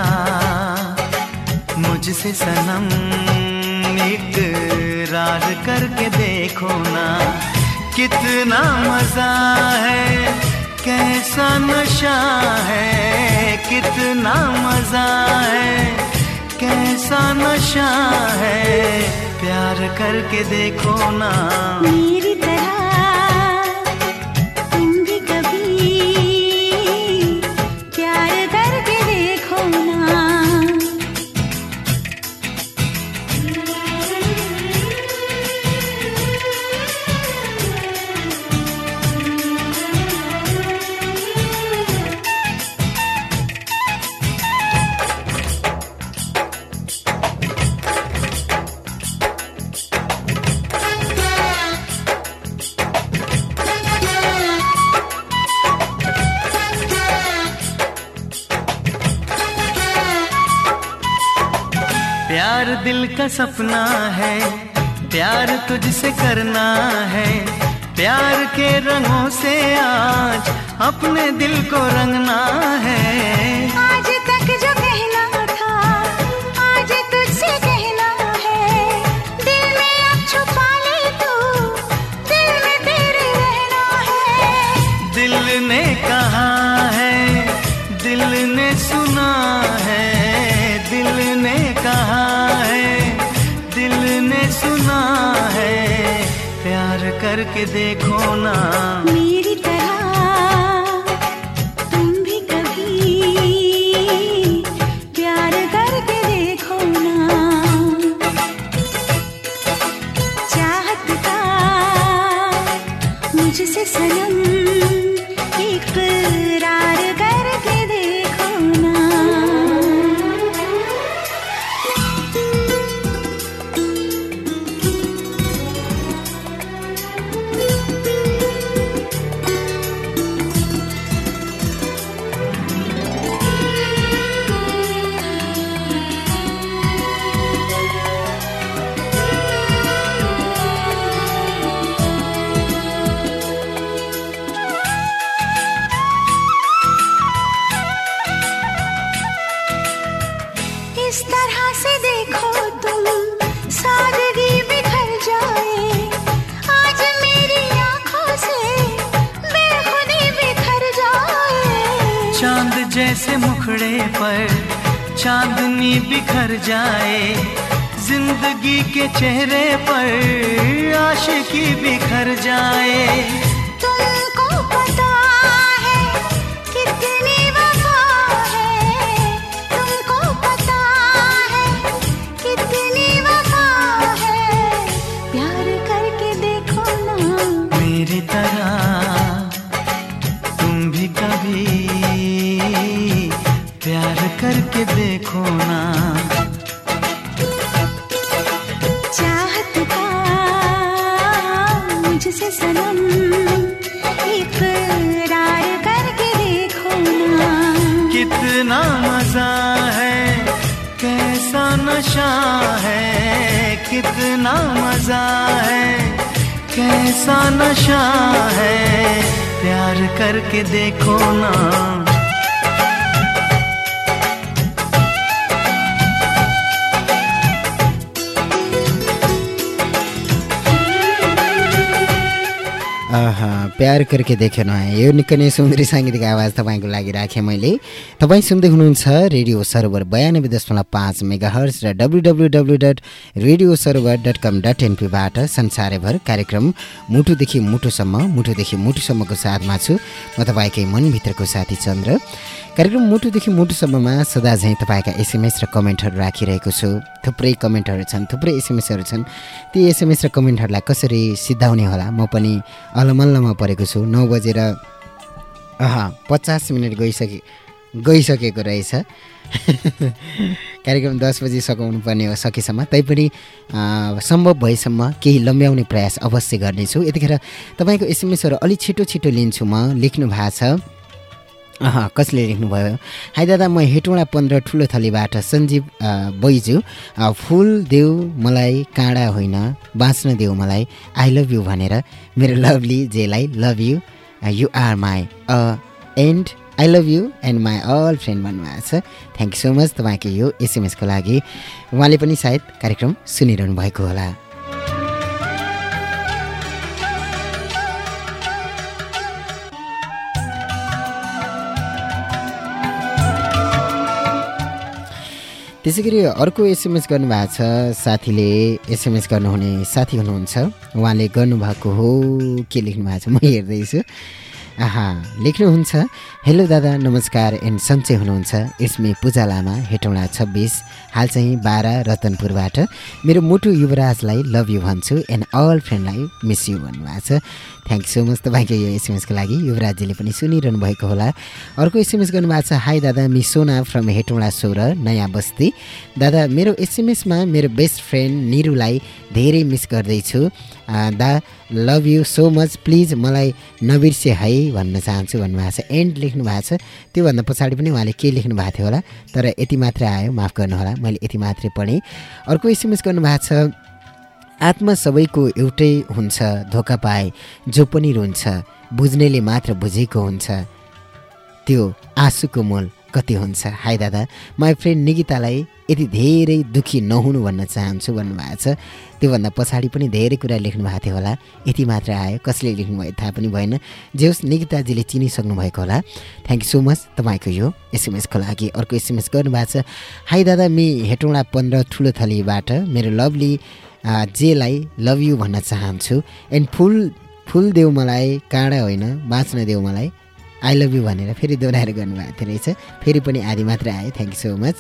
मुझसे सनम इकरार करके देखो ना, कितना मज़ा है, कैसा नशा है, कितना मज़ा है, कैसा नशा है, प्यार करके देखो ना। प्यार दिल का सपना है, प्यार तुझसे करना है। प्यार के रंगों से आज अपने दिल को रंगना है। करके देखो ना। करके देखो ना। चाहत का मुझसे सनम इकरार करके देखो ना। कितना मज़ा है कैसा नशा है कितना मज़ा है कैसा नशा है प्यार करके देखो ना। प्यार करके देखेन यो निकै नै सुन्दरी साङ्गीतिक आवाज तपाईँको लागि राखेँ मैले। तपाईँ सुन्दै हुनुहुन्छ रेडियो सर्भर बयानब्बे दशमलव पाँच मेगा हर्स र W W W dot radio server dot com dot एनपीबाट संसारभर कार्यक्रम मुटुदेखि मुटुसम्म मुटुदेखि मुटुसम्मको साथमा छु म तपाईँकै मनभित्रको साथी चन्द्र कार्यक्रम मुटुदेखि मुटुसम्ममा सदा झैँ तपाईँका एसएमएस र कमेन्टहरू राखिरहेको छु। थुप्रै कमेन्टहरू छन् थुप्रै एसएमएसहरू छन्। ती एसएमएस र कमेन्टहरूलाई कसरी सिद्धाउने होला म पनि अलमल्लमा परेको छु। नौ बजेर अह पचास मिनट गइसके गइसकेको रहेछ। <laughs> कार्यक्रम दस बजी सघाउनु पर्ने हो सकेसम्म। तैपनि सम्भव भएसम्म केही लम्ब्याउने प्रयास अवश्य गर्नेछु। यतिखेर तपाईँको एसएमएसहरू अलिक छिटो छिटो लिन्छु म। लेख्नु भएको छ। अह कसले लेख्नुभयो? हाई दादा म हेटौँडा पन्ध्र ठुलो थलीबाट सञ्जीव बैजु। फुल देऊ मलाई काँडा होइन बाँच्न देऊ मलाई आई लभ यु भनेर मेरो lovely जेलाई love you you are my a and I love you and my all friend भन्नुभएको छ। थ्याङ्क यू सो मच तपाईँको यो एसएमएसको लागि। उहाँले पनि सायद कार्यक्रम सुनिरहनु भएको होला। त्यसै गरी अर्को एसएमएस गर्नुभएको छ साथीले एसएमएस गर्नुहुने साथी हुनुहुन्छ। उहाँले गर्नुभएको हो के लेख्नु भएको छ म हेर्दैछु। आहा लेख्नुहुन्छ। हेलो दादा नमस्कार एन्ड सन्चै हुनुहुन्छ। इट्स मी पूजा लामा हेटौँडा छब्बिस हाल चाहिँ बाह्र रतनपुरबाट। मेरो मुटु युवराजलाई लभ यु भन्छु एन्ड अल फ्रेन्डलाई मिस यु भन्नुभएको छ। थ्याङ्क सो मच तपाईँको यो एसएमएसको लागि। युवराजजीले पनि सुनिरहनु भएको होला। अर्को एसएमएस गर्नुभएको छ हाई दादा मि सोना फ्रम हेटौँडा सोह्र नयाँ बस्ती। दादा मेरो एसएमएसमा मेरो बेस्ट फ्रेन्ड निरुलाई धेरै मिस गर्दैछु। दा love you so much please मलाई नबिर्से है भन्न चाहन्छु भन्नुभएको छ. एन्ड लेख्नु भएको छ. त्योभन्दा पछाडि पनि उहाँले के लेख्नु भएको थियो होला? तर यति मात्रै आयो. माफ गर्नुहोला मैले यति मात्रै पढेँ। अर्को एसएमएस गर्नुभएको छ। आत्मा सबैको एउटै हुन्छ धोका पाए जो पनि रुन्छ बुझ्नेले मात्र बुझेको हुन्छ। त्यो आँसुको मोल कति हुन्छ? हाई दादा। माई फ्रेन्ड निकितालाई यति धेरै दुःखी नहुनु भन्न चाहन्छु भन्नुभएको छ। त्योभन्दा पछाडि पनि धेरै कुरा लेख्नु भएको थियो होला। यति मात्र आयो। कसले लेख्नुभयो थाहा पनि भएन। जे होस् निकिताजीले चिनिसक्नु भएको होला। थ्याङ्क यू सो मच तपाईँको यो एसएमएसको लागि। अर्को एसएमएस गर्नुभएको छ। हाई दादा। मि हेटौँडा पन्ध्र ठुलो थलीबाट मेरो लभली जेलाई लभ यु भन्न चाहन्छु। एन्ड फुल फुल देऊ मलाई काँडा होइन बाँच्न देऊ मलाई। आई लभ यु भनेर फेरि दोहोऱ्याएर गर्नुभएको थियो रहेछ। फेरि पनि आधी मात्रै आयो। थ्याङ्क यू सो मच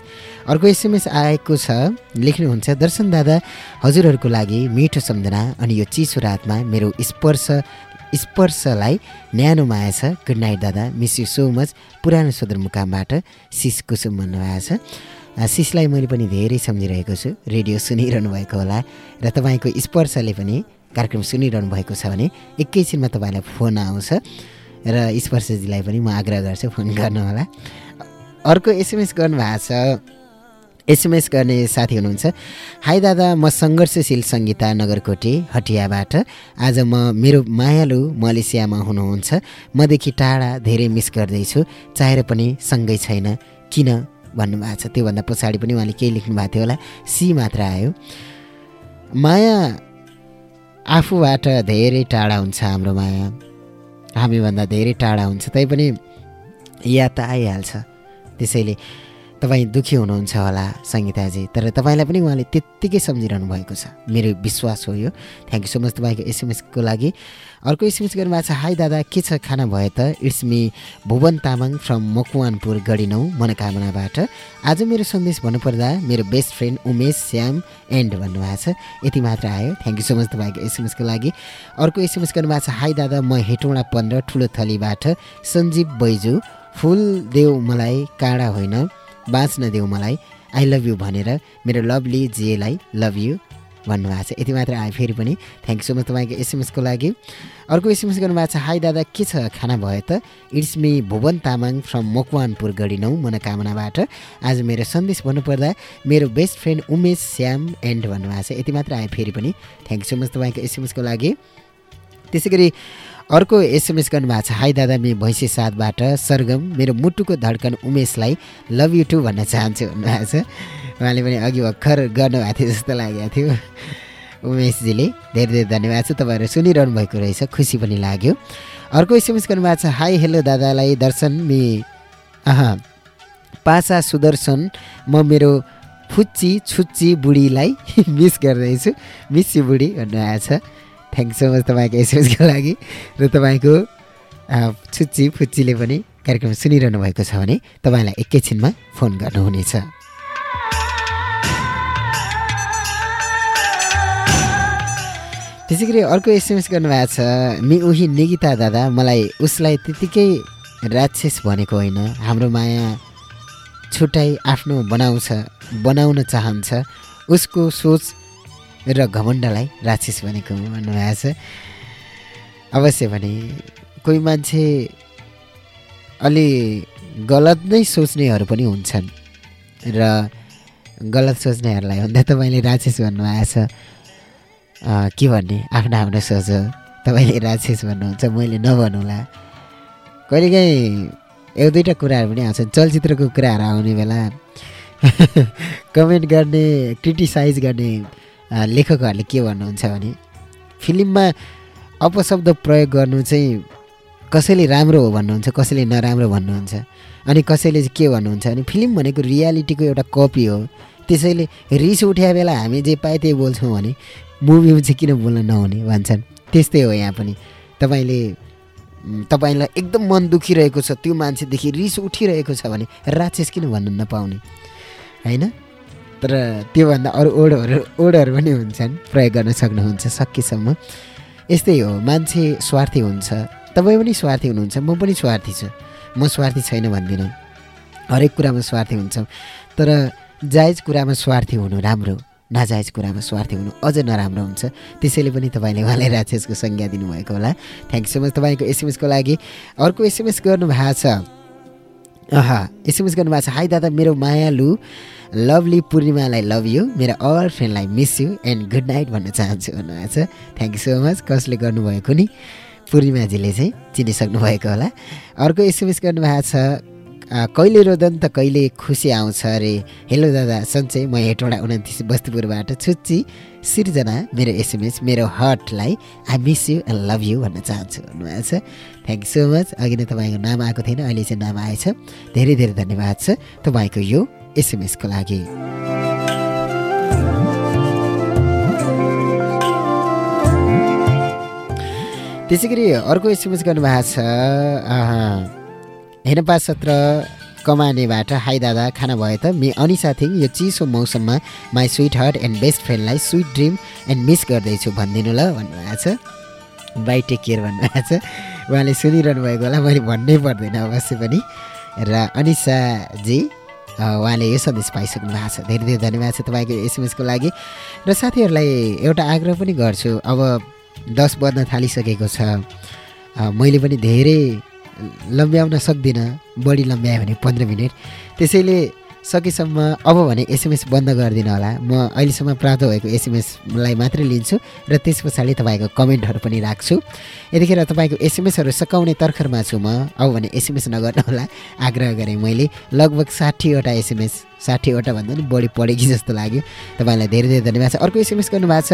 अर्को एसएमएस आएको छ। लेख्नुहुन्छ दर्शन दादा हजुरहरूको लागि मिठो सम्झना अनि यो चिसो रातमा मेरो स्पर्श स्पर्शलाई न्यानो माया छ। गुड नाइट दादा। मिस यु सो मच पुरानो सदरमुकामबाट सिस कुसुम भन्नुभएको छ। सिसलाई मैले पनि धेरै सम्झिरहेको छु। रेडियो सुनिरहनु भएको होला र तपाईँको स्पर्शले पनि कार्यक्रम सुनिरहनु भएको छ भने एकैछिनमा तपाईँलाई फोन आउँछ। र स्पर्शजीलाई पनि म आग्रह गर्छु फोन गर्नु होला। अर्को एसएमएस गर्नुभएको छ। एसएमएस गर्ने साथी हुनुहुन्छ। हाई दादा म सङ्घर्षशील सङ्गीता नगरकोटे हटियाबाट। आज म मेरो मायालु मलेसियामा हुनुहुन्छ। मदेखि टाढा धेरै मिस गर्दैछु। चाहेर पनि सँगै छैन। किन भन्नुभएको छ? त्योभन्दा पछाडि पनि उहाँले केही लेख्नु भएको थियो होला। सी मात्र आयो। माया आफूबाट धेरै टाढा हुन्छ हाम्रो माया। हामीभन्दा धेरै टाढा हुन्छ तैपनि याद त आइहाल्छ त्यसैले। तपाईँ दुःखी हुनुहुन्छ होला सङ्गीताजी तर तपाईँलाई पनि उहाँले त्यत्तिकै सम्झिरहनु भएको छ। मेरो विश्वास हो यो। थ्याङ्क यू सो मच तपाईँको एसएमएसको लागि। अर्को एसएमएस गर्नुभएको छ हाई दादा के छ खाना भयो त? It's me Bhuwan Tamang from Makwanpur गढिनौ मनोकामनाबाट। आज मेरो सन्देश भन्नुपर्दा मेरो best friend Umesh Shyam and भन्नुभएको छ। यति मात्र आयो। थ्याङ्क यू सो मच तपाईँको एसएमएसको लागि। अर्को एसएमएस गर्नुभएको छ हाई दादा म हेटौँडा पन्ध्र ठुलो थलीबाट सञ्जीव बैजू। फुल देऊ मलाई काँडा होइन। बाँच्न देऊ मलाई। आई लभ यु भनेर मेरो लभली जेलाई लभ यु भन्नुभएको छ। यति मात्र आयो। फेरि पनि थ्याङ्क यू सो मच तपाईँको एसएमएसको लागि। अर्को एसएमएस गर्नुभएको छ हाई दादा के छ? खाना भयो त? It's me Bhuwan Tamang from Makwanpur गढिनौ मनोकामनाबाट। आज मेरो सन्देश भन्नुपर्दा मेरो best friend Umesh Shyam and भन्नुभएको छ। यति मात्र आयो। फेरि पनि थ्याङ्क यू सो मच तपाईँको एसएमएसको लागि। त्यसै गरी अर्को एसएमएस गर्नुभएको छ हाई दादा मे भैँसे साथबाट सरगम मेरो मुटुको धड्कन उमेशलाई लभ यु टु भन्न चाहन्छु भन्नुभएको छ। उहाँले पनि अघि भर्खर गर्नुभएको थियो जस्तो लागेको थियो। उमेशजीले धेरै धेरै धन्यवाद छ तपाईँहरू सुनिरहनु भएको रहेछ खुसी पनि लाग्यो। अर्को एसएमएस गर्नुभएको छ हाई हेलो दादालाई दर्शन मि अह पासा सुदर्शन म मेरो फुच्ची छुच्ची बुढीलाई <laughs> मिस गर्दैछु मिस यु बुढी भन्नुभएको छ। थ्याङ्क सो मच तपाईँको एसएमएसको लागि र तपाईँको छुच्ची फुच्चीले पनि कार्यक्रम सुनिरहनु भएको छ भने तपाईँलाई एकैछिनमा फोन गर्नुहुनेछ। त्यसै गरी अर्को एसएमएस गर्नुभएको छ मि उही निगिता दादा मलाई उसलाई त्यतिकै राक्षस भनेको होइन हाम्रो माया छुट्याइ आफ्नो बनाउँछ बनाउन चाहन्छ उसको सोच र घमण्डलाई राक्षस भनेको भन्नुभएको छ। अवश्य भने कोही मान्छे अलि गलत नै सोच्नेहरू पनि हुन्छन्। र गलत सोच्नेहरूलाई भन्दा तपाईँले राक्षस भन्नुभएको छ। के भन्ने? आफ्नो आफ्नो सोच हो। तपाईँले राक्षस भन्नुहुन्छ मैले नभनौँला कहिलेकाहीँ एक दुईवटा कुराहरू पनि आउँछन्। चलचित्रको कुराहरू आउने बेला <laughs> कमेन्ट गर्ने क्रिटिसाइज गर्ने लेखकहरूले के भन्नुहुन्छ भने फिल्ममा अपशब्द प्रयोग गर्नु चाहिँ कसैले राम्रो हो भन्नुहुन्छ कसैले नराम्रो भन्नुहुन्छ। अनि कसैले चाहिँ के भन्नुहुन्छ भने फिल्म भनेको रियालिटीको एउटा कपी हो। त्यसैले रिस उठ्या बेला हामी जे पाए त्यही बोल्छौँ भने मुभीमा चाहिँ किन बोल्न नहुने भन्छन्। त्यस्तै हो यहाँ पनि। तपाईँले तपाईँलाई एकदम मन दुखिरहेको छ त्यो मान्छेदेखि रिस उठिरहेको छ भने राक्षस किन भन्नु नपाउने? होइन? तर त्योभन्दा अरू ओडहरू ओडहरू पनि हुन्छन् प्रयोग गर्न सक्नुहुन्छ सकेसम्म। यस्तै हो मान्छे स्वार्थी हुन्छ। तपाईँ पनि स्वार्थी हुनुहुन्छ म पनि स्वार्थी छु। म स्वार्थी छैन भन्दिनँ। हरेक कुरामा स्वार्थी हुन्छौँ। तर जायज कुरामा स्वार्थी हुनु राम्रो नाजायज कुरामा स्वार्थी हुनु अझ नराम्रो हुन्छ। त्यसैले पनि तपाईँले उहाँलाई राक्षसको संज्ञा दिनुभएको होला। थ्याङ्क सो मच तपाईँको एसएमएसको लागि। अर्को एसएमएस गर्नुभएको छ। एसएमएस गर्नुभएको छ हाई दादा मेरो मायालु लभली पूर्णिमालाई लभ यु मेरो all फ्रेन्डलाई miss you and good night भन्न चाहन्छु भन्नुभएको छ। थ्याङ्क यू सो मच कसले गर्नुभएको नि पूर्णिमाजीले चाहिँ चिनिसक्नु भएको होला। अर्को एसएमएस गर्नुभएको छ कहिले रोदन त कहिले खुसी आउँछ अरे हेलो दादा सन्चै म हेटवडा उन्तिस बस्तीपुरबाट छुच्ची सिर्जना मेरो एसएमएस मेरो हर्टलाई I miss you and love you भन्न चाहन्छु भन्नुभएको छ। थ्याङ्क यू सो मच अघि नै तपाईँको नाम आएको थिएन अहिले चाहिँ नाम आएछ। धेरै धेरै धन्यवाद छ तपाईँको यो एसएमएसको लागि। त्यसै गरी अर्को एसएमएस गर्नुभएको छ हेनपा सत्र कमानेबाट हाई दादा खाना भयो त? मे थिङ यो चिसो मौसममा my sweetheart and best फ्रेन्डलाई स्विट ड्रिम एन्ड मिस गर्दैछु। भनिदिनु ल भन्नुभएको छ। बाई टेक केयर भन्नुभएको छ। उहाँले सुनिरहनु भएको होला मैले भन्नै पर्दैन अवश्य पनि। र अनिसाजी उहाँले यो सन्देश पाइसक्नु भएको छ। धेरै धेरै धन्यवाद छ तपाईँको एसएमएसको लागि। र साथीहरूलाई एउटा आग्रह पनि गर्छु अब दस बज्न थालिसकेको छ। मैले पनि धेरै लम्ब्याउन सक्दिनँ बढी लम्ब्यायो भने पन्ध्र मिनट। त्यसैले सकेसम्म अब भने एसएमएस बन्द गरिदिनु होला। म अहिलेसम्म प्राप्त भएको एसएमएसलाई मात्रै लिन्छु र त्यस पछाडि तपाईँको कमेन्टहरू पनि राख्छु। यतिखेर तपाईँको एसएमएसहरू सकाउने तर्खरमा छु म। अब भने एसएमएस नगर्नु होला। आग्रह गरेँ मैले। लगभग साठीवटा एसएमएस साठीवटा भन्दा पनि बढी पढेँ कि जस्तो लाग्यो। तपाईँलाई धेरै धेरै धन्यवाद छ। अर्को एसएमएस गर्नुभएको छ।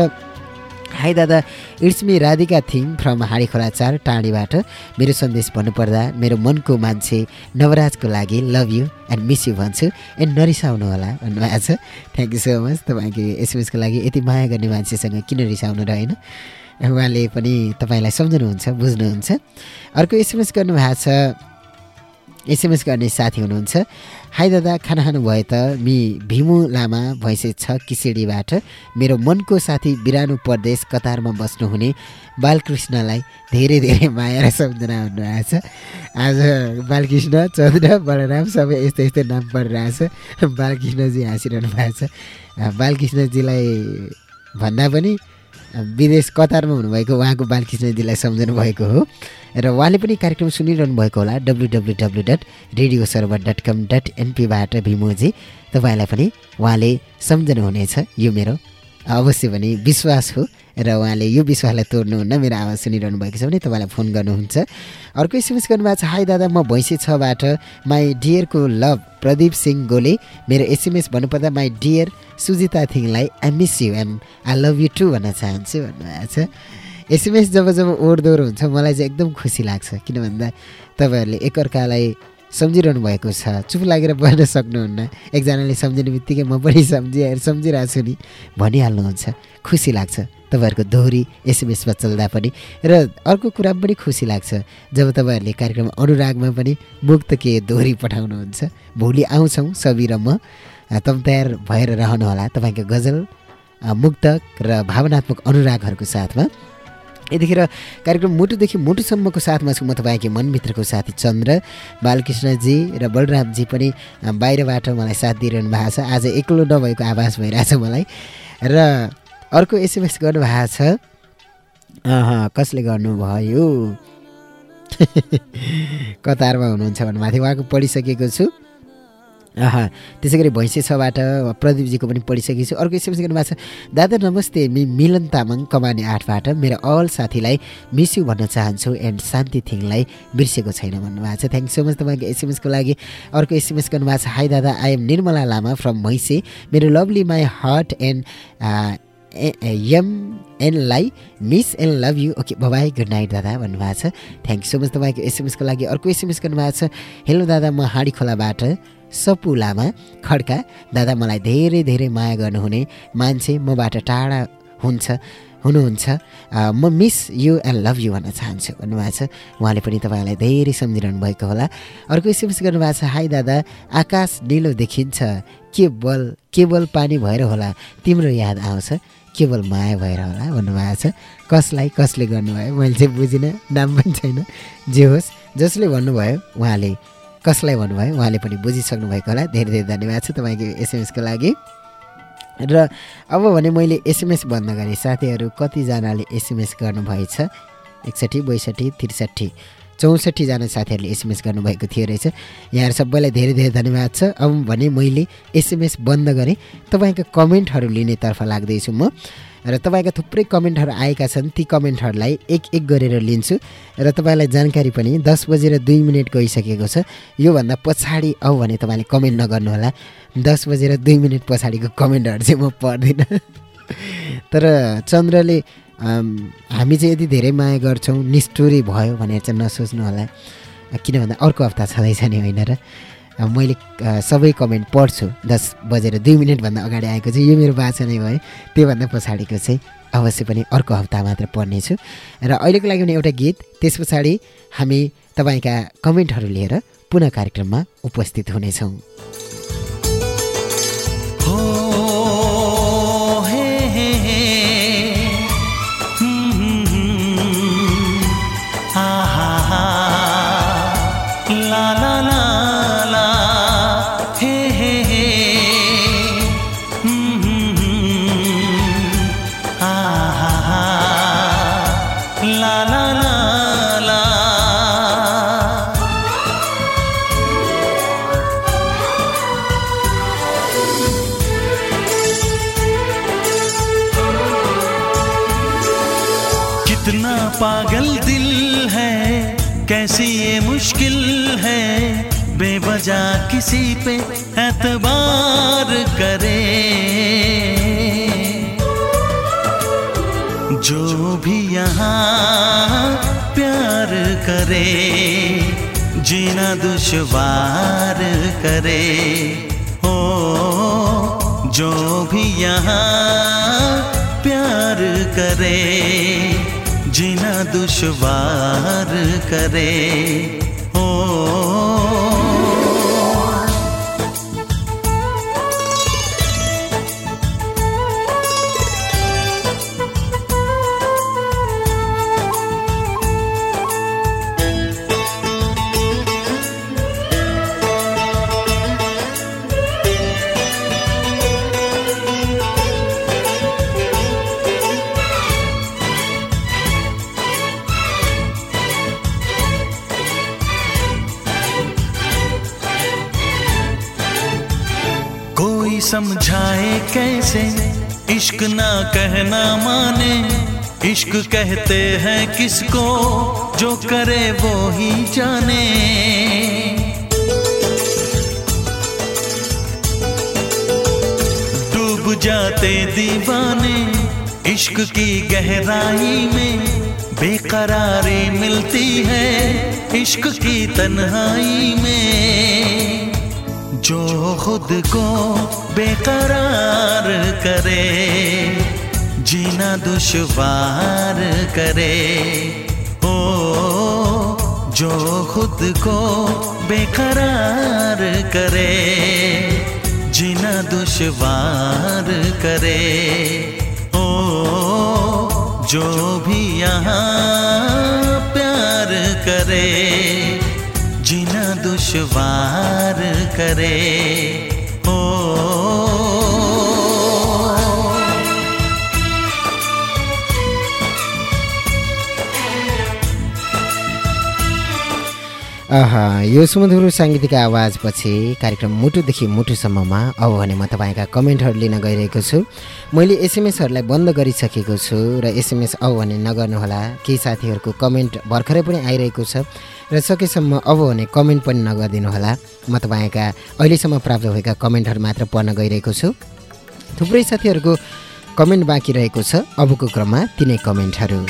हाई दादा it's me Radhika Thing from Handi Khola चार टाढीबाट। मेरो सन्देश भन्नुपर्दा मेरो मनको मान्छे नवराजको लागि love you and miss you भन्छु। एन्ड नरिसाउनु होला भन्नुभएको छ थ्याङ्क यू सो मच तपाईँको एसएमएसको लागि यति माया गर्ने मान्छेसँग किन रिसाउनु र होइन? उहाँले पनि तपाईँलाई सम्झनुहुन्छ बुझ्नुहुन्छ। अर्को एसएमएस गर्नुभएको छ एसएमएस गर्ने साथी हुनुहुन्छ। हाई दादा खाना खानु भयो त मि भिमु लामा भैँसे छ किसिडीबाट। मेरो मनको साथी बिरानो परदेश कतारमा बस्नुहुने बालकृष्णलाई धेरै धेरै माया र सम्झना हुनुभएको छ। आज बालकृष्ण चन्द्र बलराम सबै यस्तै यस्तै नाम परिरहेछ। बालकृष्णजी हाँसिरहनु भएको छ। बालकृष्णजीलाई भन्दा पनि विदेश कतारमा हुनुभएको उहाँको बालकृष्णजीलाई सम्झनु भएको हो। र उहाँले पनि कार्यक्रम सुनिरहनु भएको होला W W W dot radio server dot com dot एनपीबाट भिमोजी। तपाईँलाई पनि उहाँले सम्झनुहुनेछ यो मेरो अवश्य पनि विश्वास हो। र उहाँले यो विश्वासलाई तोड्नुहुन्न मेरो आवाज सुनिरहनु भएको छ भने तपाईँलाई फोन गर्नुहुन्छ। अर्को एसएमएस गर्नुभएको छ हाई दादा म भैँसे छबाट माई डियरको लभ प्रदीप सिंह गोले मेरो एसएमएस भन्नुपर्दा my dear Sujita थिङलाई I miss you and I love you too भन्न चाहन्छु भन्नुभएको छ। एसएमएस जब जब ओढदोहोरो हुन्छ मलाई चाहिँ एकदम खुसी लाग्छ। किन भन्दा तपाईँहरूले एकअर्कालाई सम्झिरहनु भएको छ। चुप लागेर बस्न सक्नुहुन्न। एकजनाले सम्झिने बित्तिकै म पनि सम्झि सम्झिरहेको छु नि भनिहाल्नुहुन्छ। खुसी लाग्छ तपाईँहरूको दोहोरी एसएमएसमा चल्दा पनि। र अर्को कुरा पनि खुसी लाग्छ जब तपाईँहरूले कार्यक्रम अनुरागमा पनि मुक्त के दोहोरी पठाउनुहुन्छ। भोलि आउँछौँ सबी र म। तब तयार भएर रहनुहोला तपाईँको गजल मुक्तक र भावनात्मक अनुरागहरूको साथमा। यतिखेर कार्यक्रम मुटुदेखि मुटुसम्मको साथमा छु म तपाईँको मनभित्रको साथी चन्द्र बालकृष्णजी र बलरामजी पनि बाहिरबाट मलाई साथ दिइरहनु भएको छ। आज एक्लो नभएको आभास भइरहेछ मलाई। र अर्को एसएमएस गर्नुभएको छ। कसले गर्नुभयो? <laughs> कतारमा हुनुहुन्छ भन्नु माथि उहाँको पढिसकेको छु। त्यसै गरी भैँसे छबाट प्रदीपजीको पनि पढिसकेको छु अर्को एसएमएस गर्नुभएको छ दादा नमस्ते मि मिलन तामाङ कमाने आठबाट मेरो अल साथीलाई मिस यु भन्न चाहन्छु एन्ड शान्ति थिङलाई बिर्सेको छैन भन्नुभएको छ। थ्याङ्क सो मच तपाईँको एसएमएसको लागि। अर्को एसएमएस गर्नुभएको छ हाई दादा I am Nirmala Lama from Bhainse मेरो lovely my heart and M एनलाई miss and love you okay bye good night दादा भन्नुभएको छ। थ्याङ्क सो मच तपाईँको एसएमएसको लागि। अर्को एसएमएस गर्नुभएको छ हेलो दादा म हाँडी खोलाबाट सपु लामा खड्का। दादा मलाई धेरै धेरै माया गर्नुहुने मान्छे मबाट टाढा हुन्छ हुनुहुन्छ। म miss you and love you भन्न चाहन्छु भन्नुभएको छ। उहाँले पनि तपाईँलाई धेरै सम्झिरहनु भएको होला। अर्को एसएमएस गर्नुभएको छ हाई दादा आकाश निलो देखिन्छ। केवल केवल पानी भएर होला? तिम्रो याद आउँछ। केवल माया भएर होला? भन्नुभएको छ। कसलाई कसले गर्नुभयो? मैले चाहिँ बुझिनँ नाम पनि छैन। जे होस् जसले भन्नुभयो उहाँले कसलाई भन्नुभयो? उहाँले पनि बुझिसक्नु भएको होला। धेरै धेरै धन्यवाद छ तपाईँको एसएमएसको लागि। र अब भने मैले एसएमएस बन्द गरेँ। साथीहरू कतिजनाले एसएमएस गर्नुभएछ? एकसट्ठी बैसठी त्रिसठी चौसठीजना साथीहरूले एसएमएस गर्नुभएको थियो रहेछ। यहाँहरू सबैलाई धेरै धेरै धन्यवाद छ। अब भने मैले एसएमएस बन्द गरेँ। तपाईँको कमेन्टहरू लिनेतर्फ लाग्दैछु म। र तपाईँका थुप्रै कमेन्टहरू आएका छन् ती कमेन्टहरूलाई एक एक गरेर लिन्छु। र तपाईँलाई जानकारी पनि दस बजेर दुई मिनट गइसकेको छ। योभन्दा पछाडि आऊ भने तपाईँले कमेन्ट नगर्नुहोला। दस बजेर दुई मिनट पछाडिको कमेन्टहरू चाहिँ म पढ्दिनँ <laughs> तर चन्द्रले हामी चाहिँ यति धेरै माया गर्छौँ निष्ठुरी भयो भनेर चाहिँ नसोच्नु होला किन भन्दा अर्को हप्ता छँदैछ नि होइन र? मैले सबै कमेन्ट पढ्छु। दस बजेर दुई मिनटभन्दा अगाडि आएको चाहिँ यो मेरो बाचा नै भयो। त्योभन्दा पछाडिको चाहिँ अवश्य पनि अर्को हप्ता मात्र पढ्नेछु। र अहिलेको लागि पनि एउटा गीत त्यस पछाडि हामी तपाईँका कमेन्टहरू लिएर पुनः कार्यक्रममा उपस्थित हुनेछौँ। पागल दिल है, कैसी ये मुश्किल है, बेवजह किसी पे एतबार करे। जो भी यहाँ प्यार करे, जीना दुश्वार करे ओ जो भी यहाँ प्यार करे। जीना दुश्वार करे। समझाए कैसे? इश्क ना कहना माने। इश्क कहते हैं किसको? जो करे वो ही जाने। डूब जाते दीवाने इश्क की गहराई में। बेकरारी मिलती है इश्क की तन्हाई में। जो खुद को बेकरार करे, जीना दुश्वार करे, ओ, जो खुद को बेकरार करे, जीना दुश्वार करे, ओ, जो भी यहाँ प्यार करे दुश्वार करे। आहा यो सुमधुर साङ्गीतिक आवाजपछि कार्यक्रम मुटुदेखि मुटुसम्ममा अब भने म तपाईँका कमेन्टहरू लिन गइरहेको छु। मैले एसएमएसहरूलाई बन्द गरिसकेको छु र एसएमएस अब भने नगर्नुहोला। केही साथीहरूको कमेन्ट भर्खरै पनि आइरहेको छ। र सकेसम्म अब भने कमेन्ट पनि नगरिदिनुहोला। म तपाईँका अहिलेसम्म प्राप्त भएका कमेन्टहरू मात्र पढ्न गइरहेको छु। थुप्रै साथीहरूको कमेन्ट बाँकी रहेको छ। अबको क्रममा तिनै कमेन्टहरू।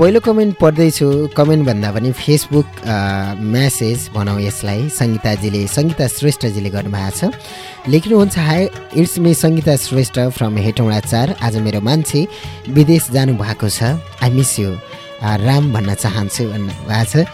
पहिलो कमेन्ट पढ्दैछु कमेन्ट भन्दा पनि फेसबुक म्यासेज भनौँ यसलाई सङ्गीताजीले सङ्गीता श्रेष्ठजीले गर्नुभएको छ। लेख्नुहुन्छ hi it's me Sangita Shrestha from Hetauda चार आज मेरो मान्छे विदेश जानुभएको छ। आई मिस यु राम भन्न चाहन्छु भन्नुभएको छ।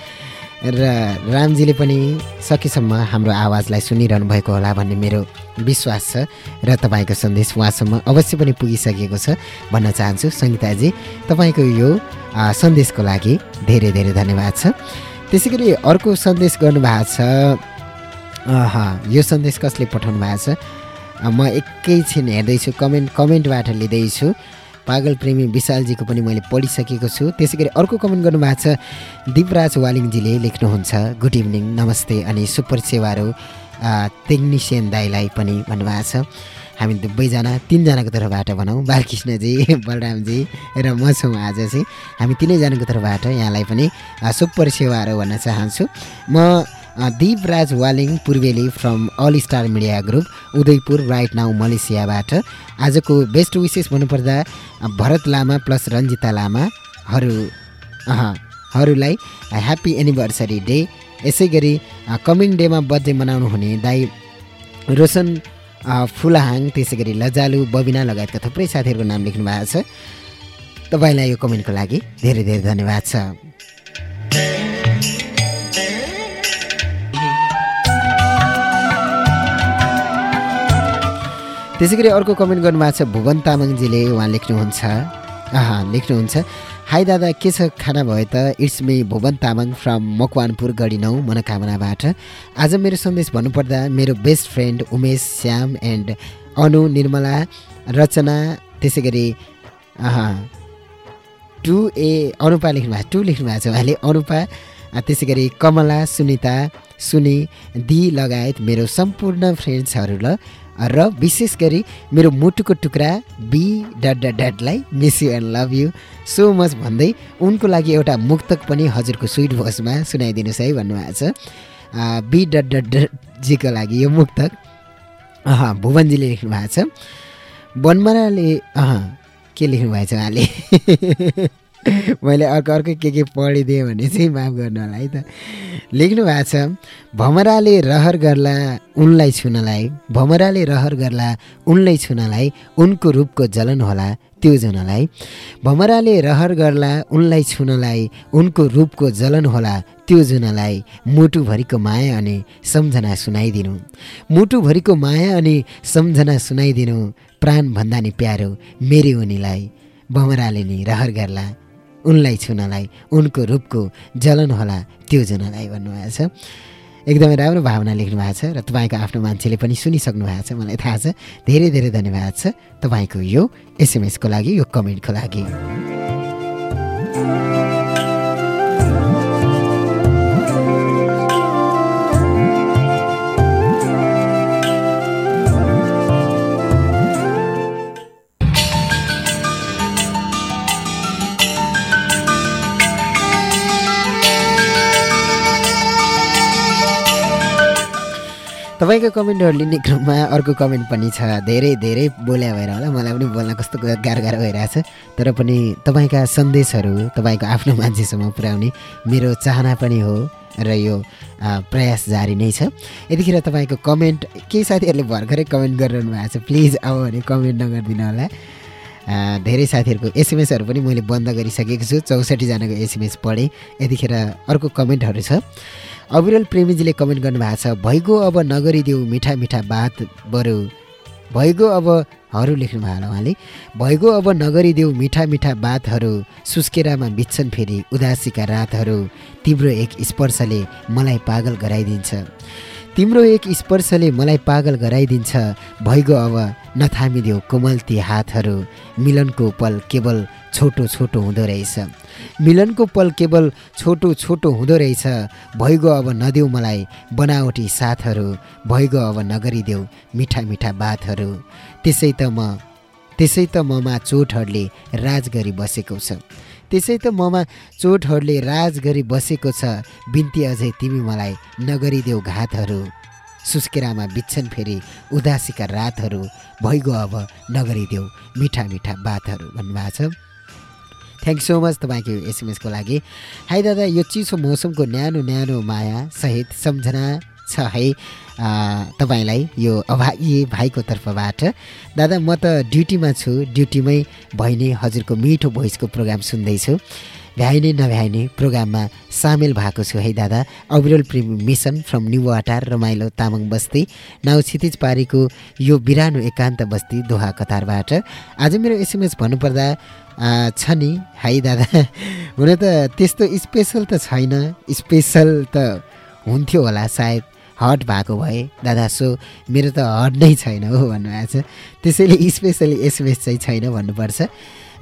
र रामजीले पनि सकेसम्म हाम्रो आवाजलाई सुनिरहनु भएको होला भन्ने मेरो विश्वास छ र तपाईँको सन्देश उहाँसम्म अवश्य पनि पुगिसकेको छ भन्न चाहन्छु। सङ्गीताजी तपाईँको यो सन्देशको लागि धेरै धेरै धन्यवाद छ। त्यसै गरी अर्को सन्देश गर्नुभएको छ। यो सन्देश कसले पठाउनु भएको छ? म एकैछिन हेर्दैछु कमेन्ट कमेन्टबाट लिँदैछु। पागल प्रेमी विशालजीको पनि मैले पढिसकेको छु। त्यसै गरी अर्को कमेन्ट गर्नुभएको छ दिपराज वालिङजीले लेख्नुहुन्छ गुड इभिनिङ नमस्ते अनि सुपर सेवारो अ, टेक्निसियन दाईलाई पनि भन्नुभएको छ। हामी दुवैजना तिनजनाको तर्फबाट भनौँ बालकृष्णजी <laughs> बलरामजी र म छौँ आज चाहिँ। हामी तिनैजनाको तर्फबाट यहाँलाई पनि सुपर सेवारो भन्न चाहन्छु। म दिपराज वालिङ पूर्वेली from all star media group Udayapur right now मलेसियाबाट। आजको बेस्ट विशेष भन्नुपर्दा भरत लामा प्लस रन्जिता लामाहरू हरूलाई ह्याप्पी एनिभर्सरी डे यसै गरी कमिङ डेमा बर्थडे मनाउनु हुने दाई रोशन फुलाहाङ त्यसै गरी लजालु बबिना लगायतका थुप्रै साथीहरूको नाम लेख्नु भएको छ। तपाईँलाई यो कमेन्टको लागि धेरै धेरै धन्यवाद छ। त्यसै गरी अर्को कमेन्ट गर्नुभएको छ भुवन तामाङजीले उहाँ लेख्नुहुन्छ। आहा लेख्नुहुन्छ। हाई दादा के छ खाना भयो त? It's me Bhuwan Tamang from Makwanpur Gadhi नौ मनोकामनाबाट। आज मेरो सन्देश भन्नुपर्दा मेरो best friend Umesh Shyam and Anu Nirmala Rachana त्यसै गरी टु ए अनुपा लेख्नु भएको टु लेख्नु भएको छ उहाँले अनुपा अ, त्यसै गरी कमला सुनिता सुनि दि लगायत मेरो सम्पूर्ण फ्रेन्ड्सहरू ल र विशेष गरी मेरो मुटुको टुक्रा B dot dot डटलाई miss you and love you so much भन्दै उनको लागि एउटा मुक्तक पनि हजुरको स्विट भोइसमा सुनाइदिनुहोस् है भन्नुभएको छ। बी डट डट लागि यो मुक्तक। अह भुवनजीले लेख्नु भएको छ। बनमराले अह के लेख्नु भएको छ उहाँले? <laughs> मैले अर्को अर्को के के पढिदिएँ भने चाहिँ माफ गर्नु होला है त। लेख्नु भएको छ भमराले रहर गर्ला उनलाई छुनलाई भमराले रहर गर्ला उनलाई छुनलाई उनको रूपको जलन होला त्यो जुनलाई भमराले रहर गर्ला उनलाई छुनलाई उनको रूपको जलन होला त्यो जुनलाई मुटुभरिको माया अनि सम्झना सुनाइदिनु मुटुभरिको माया अनि सम्झना सुनाइदिनु प्राणभन्दा नि प्यारो मेरी उनीलाई भमराले नि रहर गर्ला उनलाई छुनलाई उनको रूपको जलन होला त्यो जुनलाई भन्नुभएको छ। एकदमै राम्रो भावना लेख्नु भएको छ र तपाईँको आफ्नो मान्छेले पनि सुनिसक्नु भएको छ मलाई थाहा छ। धेरै धेरै धन्यवाद छ तपाईँको यो एसएमएसको लागि यो कमेन्टको लागि। तपाईँको कमेन्टहरू लिने क्रममा अर्को कमेन्ट पनि छ। धेरै धेरै बोल्या भएर होला। मलाई पनि बोल्न कस्तो गाह्रो गाह्रो भइरहेछ। तर पनि तपाईँका सन्देशहरू तपाईँको आफ्नो मान्छेसम्म पुर्याउने मेरो चाहना पनि हो र यो प्रयास जारी नै छ। यतिखेर तपाईँको कमेन्ट केही साथीहरूले भर्खरै कमेन्ट गरिरहनु भएको छ। प्लिज अब भने कमेन्ट नगरिदिनु होला। धेरै साथीहरूको एसएमएसहरू पनि मैले बन्द गरिसकेको छु। चौसठीजनाको एसएमएस पढेँ। यतिखेर अर्को कमेन्टहरू छ। अविरल प्रेमीजीले कमेन्ट गर्नुभएको छ भइगयो अब नगरिदेऊ मिठा मिठा बात बरु। भइगयो अब हरू लेख्नु भएको होला उहाँले। भइगयो अब नगरिदेऊ मिठा मिठा बातहरू सुस्केरामा बित्छन् फेरि उदासीका रातहरू। तिम्रो एक स्पर्शले मलाई पागल गराइदिन्छ। तिम्रो एक स्पर्शले मलाई पागल गराइदिन्छ। भइगयो अब नथामिदेऊ कोमल ती हातहरू। मिलनको पल केवल छोटो छोटो हुँदो रहेछ। मिलनको पल केवल छोटो छोटो हुँदो रहेछ। भइगयो अब नदेऊ मलाई बनावटी साथहरू। भइगयो अब नगरिदेऊ मिठा मिठा बातहरू। त्यसै त म त्यसै त ममा चोटहरूले राज गरी बसेको छ। त्यसै त ममा चोटहरूले राज गरी बसेको छ। बिन्ती अझै तिमी मलाई नगरिदेऊ घातहरू। सुस्केरामा बित्छन् फेरि उदासीका रातहरू। भइगयो अब नगरिदेऊ मिठा मिठा बातहरू भन्नुभएको छ। थ्याङ्क सो मच तपाईँको एसएमएसको लागि। हाई दादा यो चिसो मौसमको न्यानो न्यानो माया सहित सम्झना छ है तपाईँलाई यो अभागी भाइको तर्फबाट। दादा म त ड्युटीमा छु ड्युटीमै भइने हजुरको मिठो भोइसको प्रोग्राम सुन्दैछु। भ्याइने नभ्याइने प्रोग्राममा सामेल भएको छु। है दादा अविरल प्रेमी मिसन फ्रम न्युवाटार रमाइलो तामाङ बस्ती नाउ क्षितिज पारीको यो बिरानो एकान्त बस्ती दोहा कतारबाट। आज मेरो एसएमएस भन्नुपर्दा छ नि है दादा? <laughs> हुन त त्यस्तो स्पेसल त छैन। स्पेसल त हुन्थ्यो होला सायद। हट भएको भए। दादा सो मेरो त हट नै छैन हो भन्नुभएको छ। त्यसैले स्पेसली एसएमएस चाहिँ छैन भन्नुपर्छ।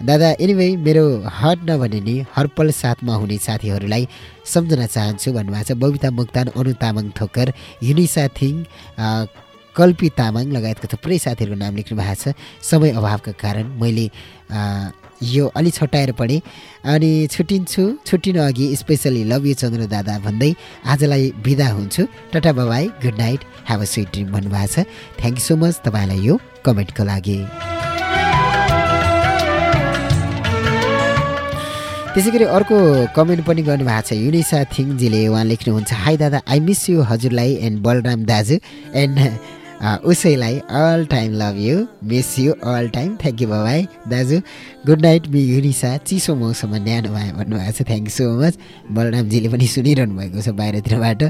दादा एनिवे मेरो हट नभने नि हरपल साथमा हुने साथीहरूलाई सम्झन चाहन्छु भन्नुभएको छ। बबिता मुक्तान अनु तामाङ ठोक्कर युनिसा थिङ कल्पी तामाङ लगायतका थुप्रै साथीहरूको नाम लेख्नु भएको छ। समय अभावका कारण मैले यो अलि छटाएर पढेँ। अनि छुट्टिन्छु छुट्टिनु अघि स्पेसली लभ यु चन्द्र दादा भन्दै आजलाई बिदा हुन्छु। Tata bye bye good night have a sweet dream भन्नुभएको छ। थ्याङ्क यू सो मच तपाईँलाई यो कमेन्टको लागि। त्यसै गरी अर्को कमेन्ट पनि गर्नुभएको छ युनिसा थिङजीले उहाँ लेख्नुहुन्छ हाई दादा आई मिस यु हजुरलाई एन्ड बलराम दाजु and उसैलाई all time love you miss you all time thank you bye-bye दाजु गुड नाइट मि युनिसा चिसो मौसममा न्यानो भयो भन्नुभएको छ थ्याङ्क यू सो मच बलरामजीले पनि सुनिरहनु भएको छ बाहिरतिरबाट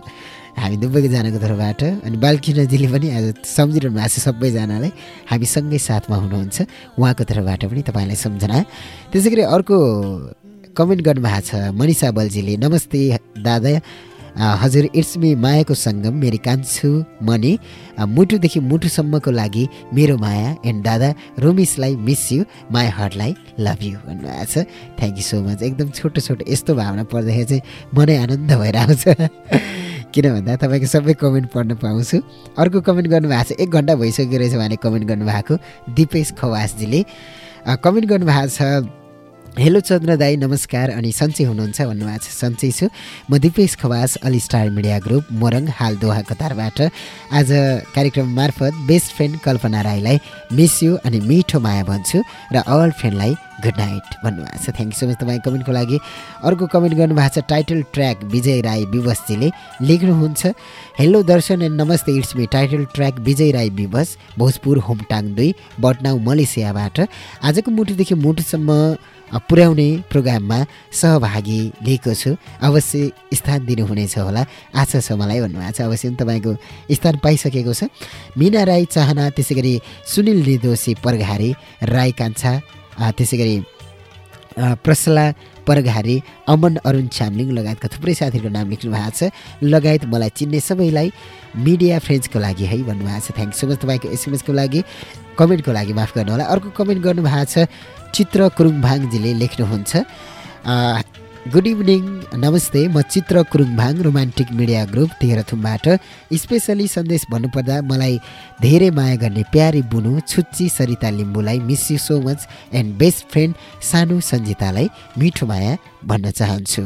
हामी दुबैजनाको तर्फबाट अनि बालकृष्णजीले पनि आज सम्झिरहनु भएको छ सबैजनालाई हामी सँगै साथमा हुनुहुन्छ उहाँको तर्फबाट पनि तपाईँलाई सम्झना। त्यसै गरी अर्को कमेन्ट गर्नुभएको छ। मनिषा बलजीले नमस्ते दादा। हजुर इट्स मी मायाको सङ्गम मेरी कान्छु अ, मुटुदेखि मुटुसम्मको लागि मेरो माया एन्ड दादा रोमिसलाई मिस यु माई हार्टलाई लभ यु भन्नुभएको छ। थ्याङ्क यू सो मच एकदम छोटो छोटो यस्तो भावना पर्दाखेरि चाहिँ मनै आनन्द भएर आउँछ। <laughs> किन भन्दा तपाईँको सबै कमेन्ट पढ्न पाउँछु। अर्को कमेन्ट गर्नुभएको छ एक घन्टा भइसक्यो रहेछ भने कमेन्ट गर्नुभएको दिपेश खवासजीले। कमेन्ट गर्नुभएको छ हेलो चन्द्र दाई नमस्कार अनि सन्चै हुनुहुन्छ भन्नुभएको छ सन्चै छु। म Dipesh Khawas all star media group Morang हाल दोहा कतारबाट। आज कार्यक्रम मार्फत बेस्ट फ्रेन्ड कल्पना राईलाई मिस यु अनि मिठो माया भन्छु र अल फ्रेन्डलाई गुड नाइट भन्नुभएको छ। थ्याङ्क यू सो मच तपाईँ कमेन्टको लागि। अर्को कमेन्ट गर्नुभएको छ टाइटल ट्र्याक विजय राई विवसजीले लेख्नुहुन्छ। हेलो दर्शन एन्ड नमस्ते it's me title track Bijay Rai Bibas Bhojpur Homtang दुई बटनाउ मलेसियाबाट। आजको मुटुदेखि मुटुसम्म पुर्याउने प्रोग्राममा सहभागी लिएको छु। अवश्य स्थान दिनुहुनेछ होला। आशा छ मलाई भन्नुभएको छ। अवश्य तपाईँको स्थान पाइसकेको छ। मिना राई चाहना त्यसै गरी सुनिल निर्दोषी परघारी राई कान्छा त्यसै गरी प्रसला परघारी अमन अरुण छ्यामलिङ लगायतका थुप्रै साथीहरूको नाम लेख्नु भएको छ। लगायत मलाई चिन्ने सबैलाई मिडिया फ्रेन्ड्सको लागि है भन्नुभएको छ। थ्याङ्क सो मच तपाईँको एसएमएसको लागि। कमेन्टको लागि माफ गर्नु होला अर्को कमेन्ट गर्नुभएको छ चित्र कुरुङभाङजीले लेख्नुहुन्छ। गुड इभिनिङ नमस्ते म Chitra Kurungbhang romantic media group तेह्रथुमबाट specially सन्देश भन्नुपर्दा मलाई धेरै माया गर्ने प्यारी बुनु छुच्ची Sarita लिम्बूलाई miss you so much and best friend सानु सन्जितालाई मिठो माया भन्न चाहन्छु।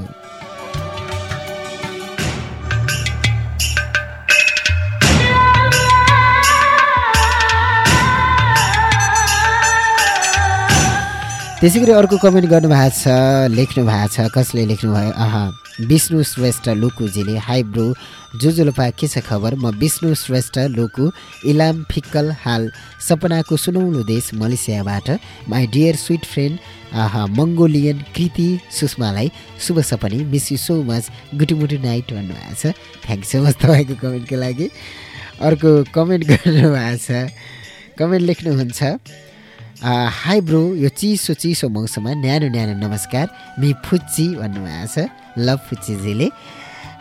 त्यसै गरी अर्को कमेन्ट गर्नुभएको छ लेख्नु भएको छ कसले लेख्नुभयो? अह विष्णु श्रेष्ठ लुकुजीले हाई ब्रो जुजुलोपा के छ खबर? म विष्णु श्रेष्ठ लुकु इलाम फिक्कल हाल सपनाको सुनौलो देश मलेसियाबाट। My dear sweet friend uh Mongolian Kriti सुषमालाई शुभ सपनी मिस यु सो मच गुटुमुटु नाइट भन्नुभएको छ। थ्याङ्क सो मच तपाईँको कमेन्टको लागि। अर्को कमेन्ट गर्नुभएको छ कमेन्ट लेख्नुहुन्छ हाई ब्रो यो चिसो चिसो मौसममा न्यानो न्यानो नमस्कार। मि फुच्ची भन्नुभएको छ लभ फुच्चीजीले।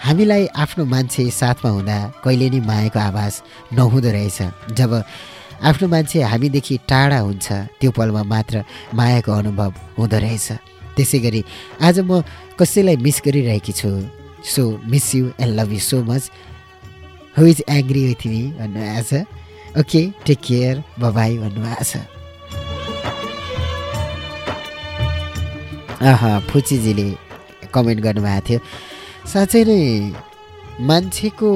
हामीलाई आफ्नो मान्छे साथमा हुँदा कहिले नि मायाको आवाज नहुँदो रहेछ। जब आफ्नो मान्छे हामीदेखि टाढा हुन्छ त्यो पलमा मात्र मायाको अनुभव हुँदो रहेछ। त्यसै गरी आज म कसैलाई मिस गरिरहेकी छु। So miss you and love you so much who is angry with me भन्नुभएको छ। ओके टेक केयर बाई भन्नुभएको छ। फुचीजीले कमेन्ट गर्नुभएको थियो। साँच्चै नै मान्छेको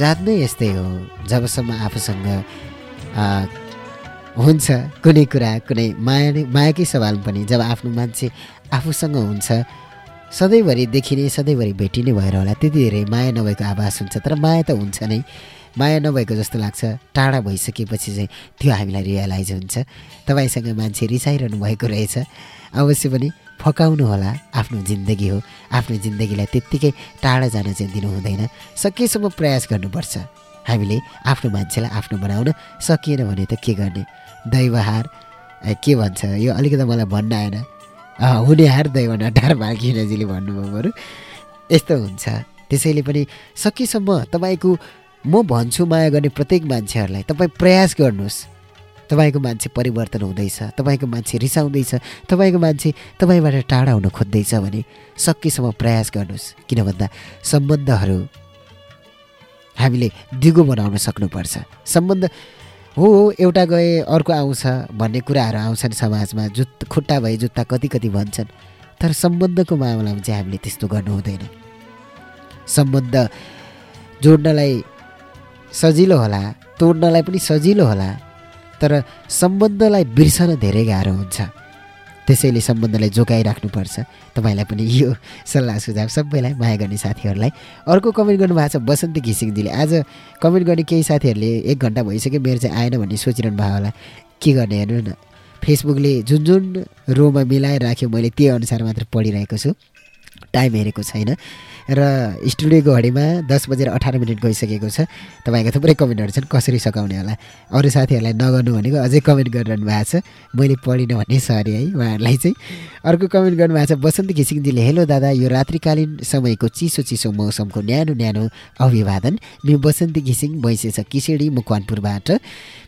जात नै यस्तै हो जबसम्म आफूसँग हुन्छ कुनै कुरा कुनै माया नै मायाकै सवाल पनि जब आफ्नो मान्छे आफूसँग हुन्छ सधैँभरि देखिने सधैँभरि भेटिने भएर होला त्यति धेरै माया नभएको आभास हुन्छ तर माया त हुन्छ नै। माया नभएको जस्तो लाग्छ टाढा भइसकेपछि चाहिँ त्यो हामीलाई रियलाइज हुन्छ। तपाईँसँग मान्छे रिसाइरहनु भएको रहेछ। अवश्य पनि फकाउनु होला। आफ्नो जिन्दगी हो। आफ्नो जिन्दगीलाई त्यत्तिकै टाढा जान चाहिँ दिनु हुँदैन। सकेसम्म प्रयास गर्नुपर्छ। हामीले आफ्नो मान्छेलाई आफ्नो बनाउन सकिएन भने त के गर्ने? दैवहार के भन्छ? यो अलिकति मलाई भन्न आएन। हुने हार दैव नटार भागिनाजीले भन्नुभयो बरु। यस्तो हुन्छ। त्यसैले पनि सकेसम्म तपाईँको म भन्छु माया गर्ने प्रत्येक मान्छेहरूलाई तपाईँ प्रयास गर्नुहोस्। तपाईँको मान्छे परिवर्तन हुँदैछ तपाईँको मान्छे रिसाउँदैछ तपाईँको मान्छे तपाईँबाट टाढा हुन खोज्दैछ भने सकेसम्म प्रयास गर्नुहोस्। किन भन्दा सम्बन्धहरू हामीले दिगो बनाउन सक्नुपर्छ। सम्बन्ध हो एउटा गए अर्को आउँछ भन्ने कुराहरू आउँछन् समाजमा जुत खुट्टा भए जुत्ता कति कति भन्छन्। तर सम्बन्धको मामलामा चाहिँ हामीले त्यस्तो गर्नु हुँदैन। सम्बन्ध जोड्नलाई सजिलो होला तोड्नलाई पनि सजिलो होला। तर सम्बन्धलाई बिर्सन धेरै गाह्रो हुन्छ। त्यसैले सम्बन्धलाई जोगाइराख्नुपर्छ। तपाईँलाई पनि यो सल्लाह सुझाव सबैलाई माया गर्ने साथीहरूलाई अर्को कमेन्ट गर्नुभएको छ बसन्ती घिसिङजीले। आज कमेन्ट गर्ने केही साथीहरूले एक घन्टा भइसक्यो मेरो चाहिँ आएन भन्ने सोचिरहनु भयो होला। के गर्ने हेर्नु न। फेसबुकले जुन जुन रोमा मिलाएर राख्यो मैले त्यही अनुसार मात्र पढिरहेको छु। टाइम हेरेको छैन। र स्टुडियोको घडीमा दस बजेर अठार मिनट गइसकेको छ। तपाईँको थुप्रै कमेन्टहरू छन् कसरी सघाउने होला? अरू साथीहरूलाई नगर्नु भनेको अझै कमेन्ट गरिरहनु भएको छ। मैले पढिनँ भन्ने सरी है उहाँहरूलाई चाहिँ। अर्को कमेन्ट गर्नुभएको छ बसन्त घिसिङजीले हेलो दादा यो रात्रिकालीन समयको चिसो चिसो मौसमको न्यानो न्यानो अभिवादन। म बसन्ती घिसिङ भैँसे छ किसेडी मकवानपुरबाट।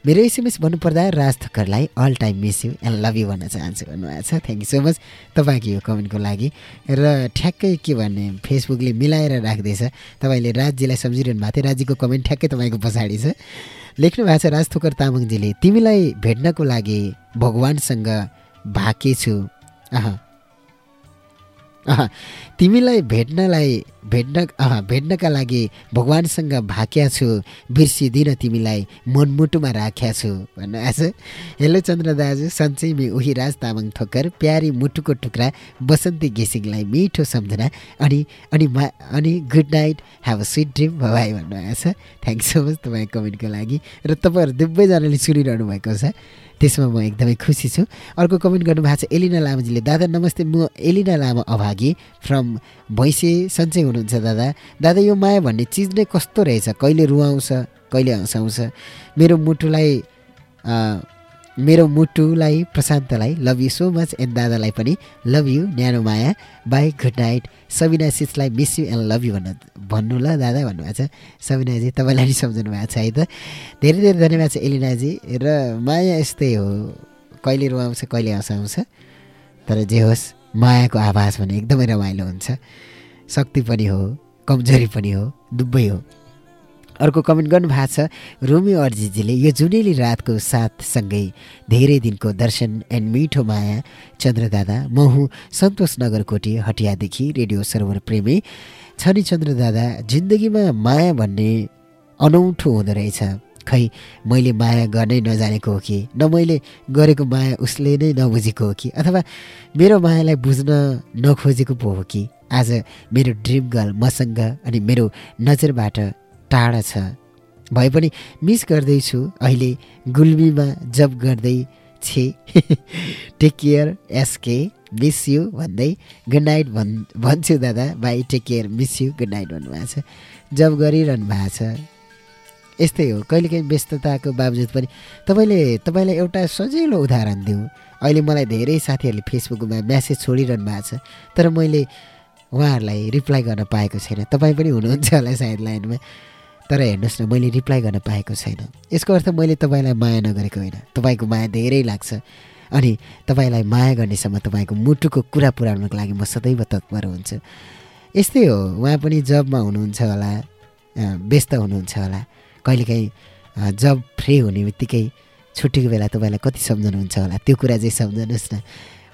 मेरो एसएमएस भन्नुपर्दा Raj थक्करलाई all time miss you and love you भन्न चाहन्छु भन्नुभएको छ। थ्याङ्क यू सो मच तपाईँको यो कमेन्टको लागि। र ठ्याक्कै के भन्ने फेसबुकले मिलाएर राख्दैछ। तपाईँले राजजीलाई सम्झिरहनु भएको थियो। राजीको कमेन्ट ठ्याक्कै तपाईँको पछाडि छ। लेख्नु भएको छ राज थोकर तामाङजीले तिमीलाई भेट्नको लागि भगवान्सँग भाकेछु अह। अह। तिमीलाई भेट्नलाई भेट्न भेट्नका लागि भगवान्सँग भाक्या छु बिर्सिदिन तिमीलाई मनमुटुमा राख्या छु भन्नुभएको छ हेलो चन्द्र दाजु सन्चै मे उही राज तामाङ ठोक्कर प्यारी मुटुको टुक्रा बसन्ती घिसिङलाई मिठो सम्झना अनि अनि अनि good night have a sweet dream भाइ भन्नुभएको छ थ्याङ्क सो मच तपाईँको कमेन्टको लागि र तपाईँहरू दुवैजनाले सुनिरहनु भएको छ। त्यसमा म एकदमै खुसी छु। अर्को कमेन्ट गर्नुभएको छ एलिना लामाजीले दादा नमस्ते म एलिना लामा अभागी फ्रम भैँसे सन्चै हुनुहुन्छ दादा? दादा यो माया भन्ने चिज नै कस्तो रहेछ? कहिले रुवाउँछ कहिले हँसाउँछ मेरो मुटुलाई मेरो मुटुलाई प्रशान्तलाई love you so much and दादालाई पनि लभ यु न्यानो माया. Bye good night Sabina सिसलाई miss you and love you भन्न भन्नु ल दादा भन्नुभएको छ। सबिनाजी तपाईँलाई नि सम्झनु भएको छ है त। धेरै धेरै धन्यवाद छ एलिनाजी र माया यस्तै हो। कहिले रुवाउँछ कहिले हँसाउँछ तर जे होस् मायाको आभास भने एकदमै रमाइलो हुन्छ। शक्ति पनि हो कमजोरी पनि हो दुवै हो। अर्को कमेन्ट गर्नुभएको छ रोमी अर्जीजीले यो जुनेली रातको साथसँगै धेरै दिनको दर्शन एन्ड मिठो माया चन्द्र दादा म हुँ सन्तोष नगरकोटी हटियादेखि रेडियो सर्भर प्रेमी छ नि चन्द्र दादा जिन्दगीमा माया भन्ने अनौठो हुँदो रहेछ। खै मैले माया गर्नै नजानेको हो कि न मैले गरेको माया उसले नै नबुझेको हो कि अथवा मेरो मायालाई बुझ्न नखोजेको पो हो कि आज मेरो ड्रिम गर्ल मसँग अनि मेरो नजरबाट टाढा छ। भए पनि मिस गर्दैछु अहिले गुल्मीमा जब गर्दै छे। Take care SK miss you भन्दै गुड नाइट भन् भन्छु दादा bye take care miss you good night भन्नुभएको छ। जब गरिरहनु भएको छ। यस्तै हो कहिलेकाहीँ व्यस्तताको बावजुद पनि तपाईँले तपाईँलाई एउटा सजिलो उदाहरण दिउँ। अहिले मलाई धेरै साथीहरूले फेसबुकमा म्यासेज छोडिरहनु भएको छ तर मैले उहाँहरूलाई रिप्लाई गर्न पाएको छैन। तपाईँ पनि हुनुहुन्छ होला सायद लाइनमा। तर हेर्नुहोस् न मैले रिप्लाई गर्न पाएको छैन। यसको अर्थ मैले तपाईँलाई माया नगरेको होइन। तपाईँको माया धेरै लाग्छ। अनि तपाईँलाई माया गर्नेसम्म तपाईँको मुटुको कुरा पुऱ्याउनको लागि म सदैव तत्पर हुन्छु। यस्तै हो उहाँ पनि जबमा हुनुहुन्छ होला व्यस्त हुनुहुन्छ होला। कहिलेकाहीँ जब फ्री हुने बित्तिकै छुट्टीको बेला तपाईँलाई कति सम्झनुहुन्छ होला? त्यो कुरा चाहिँ सम्झनुहोस् न।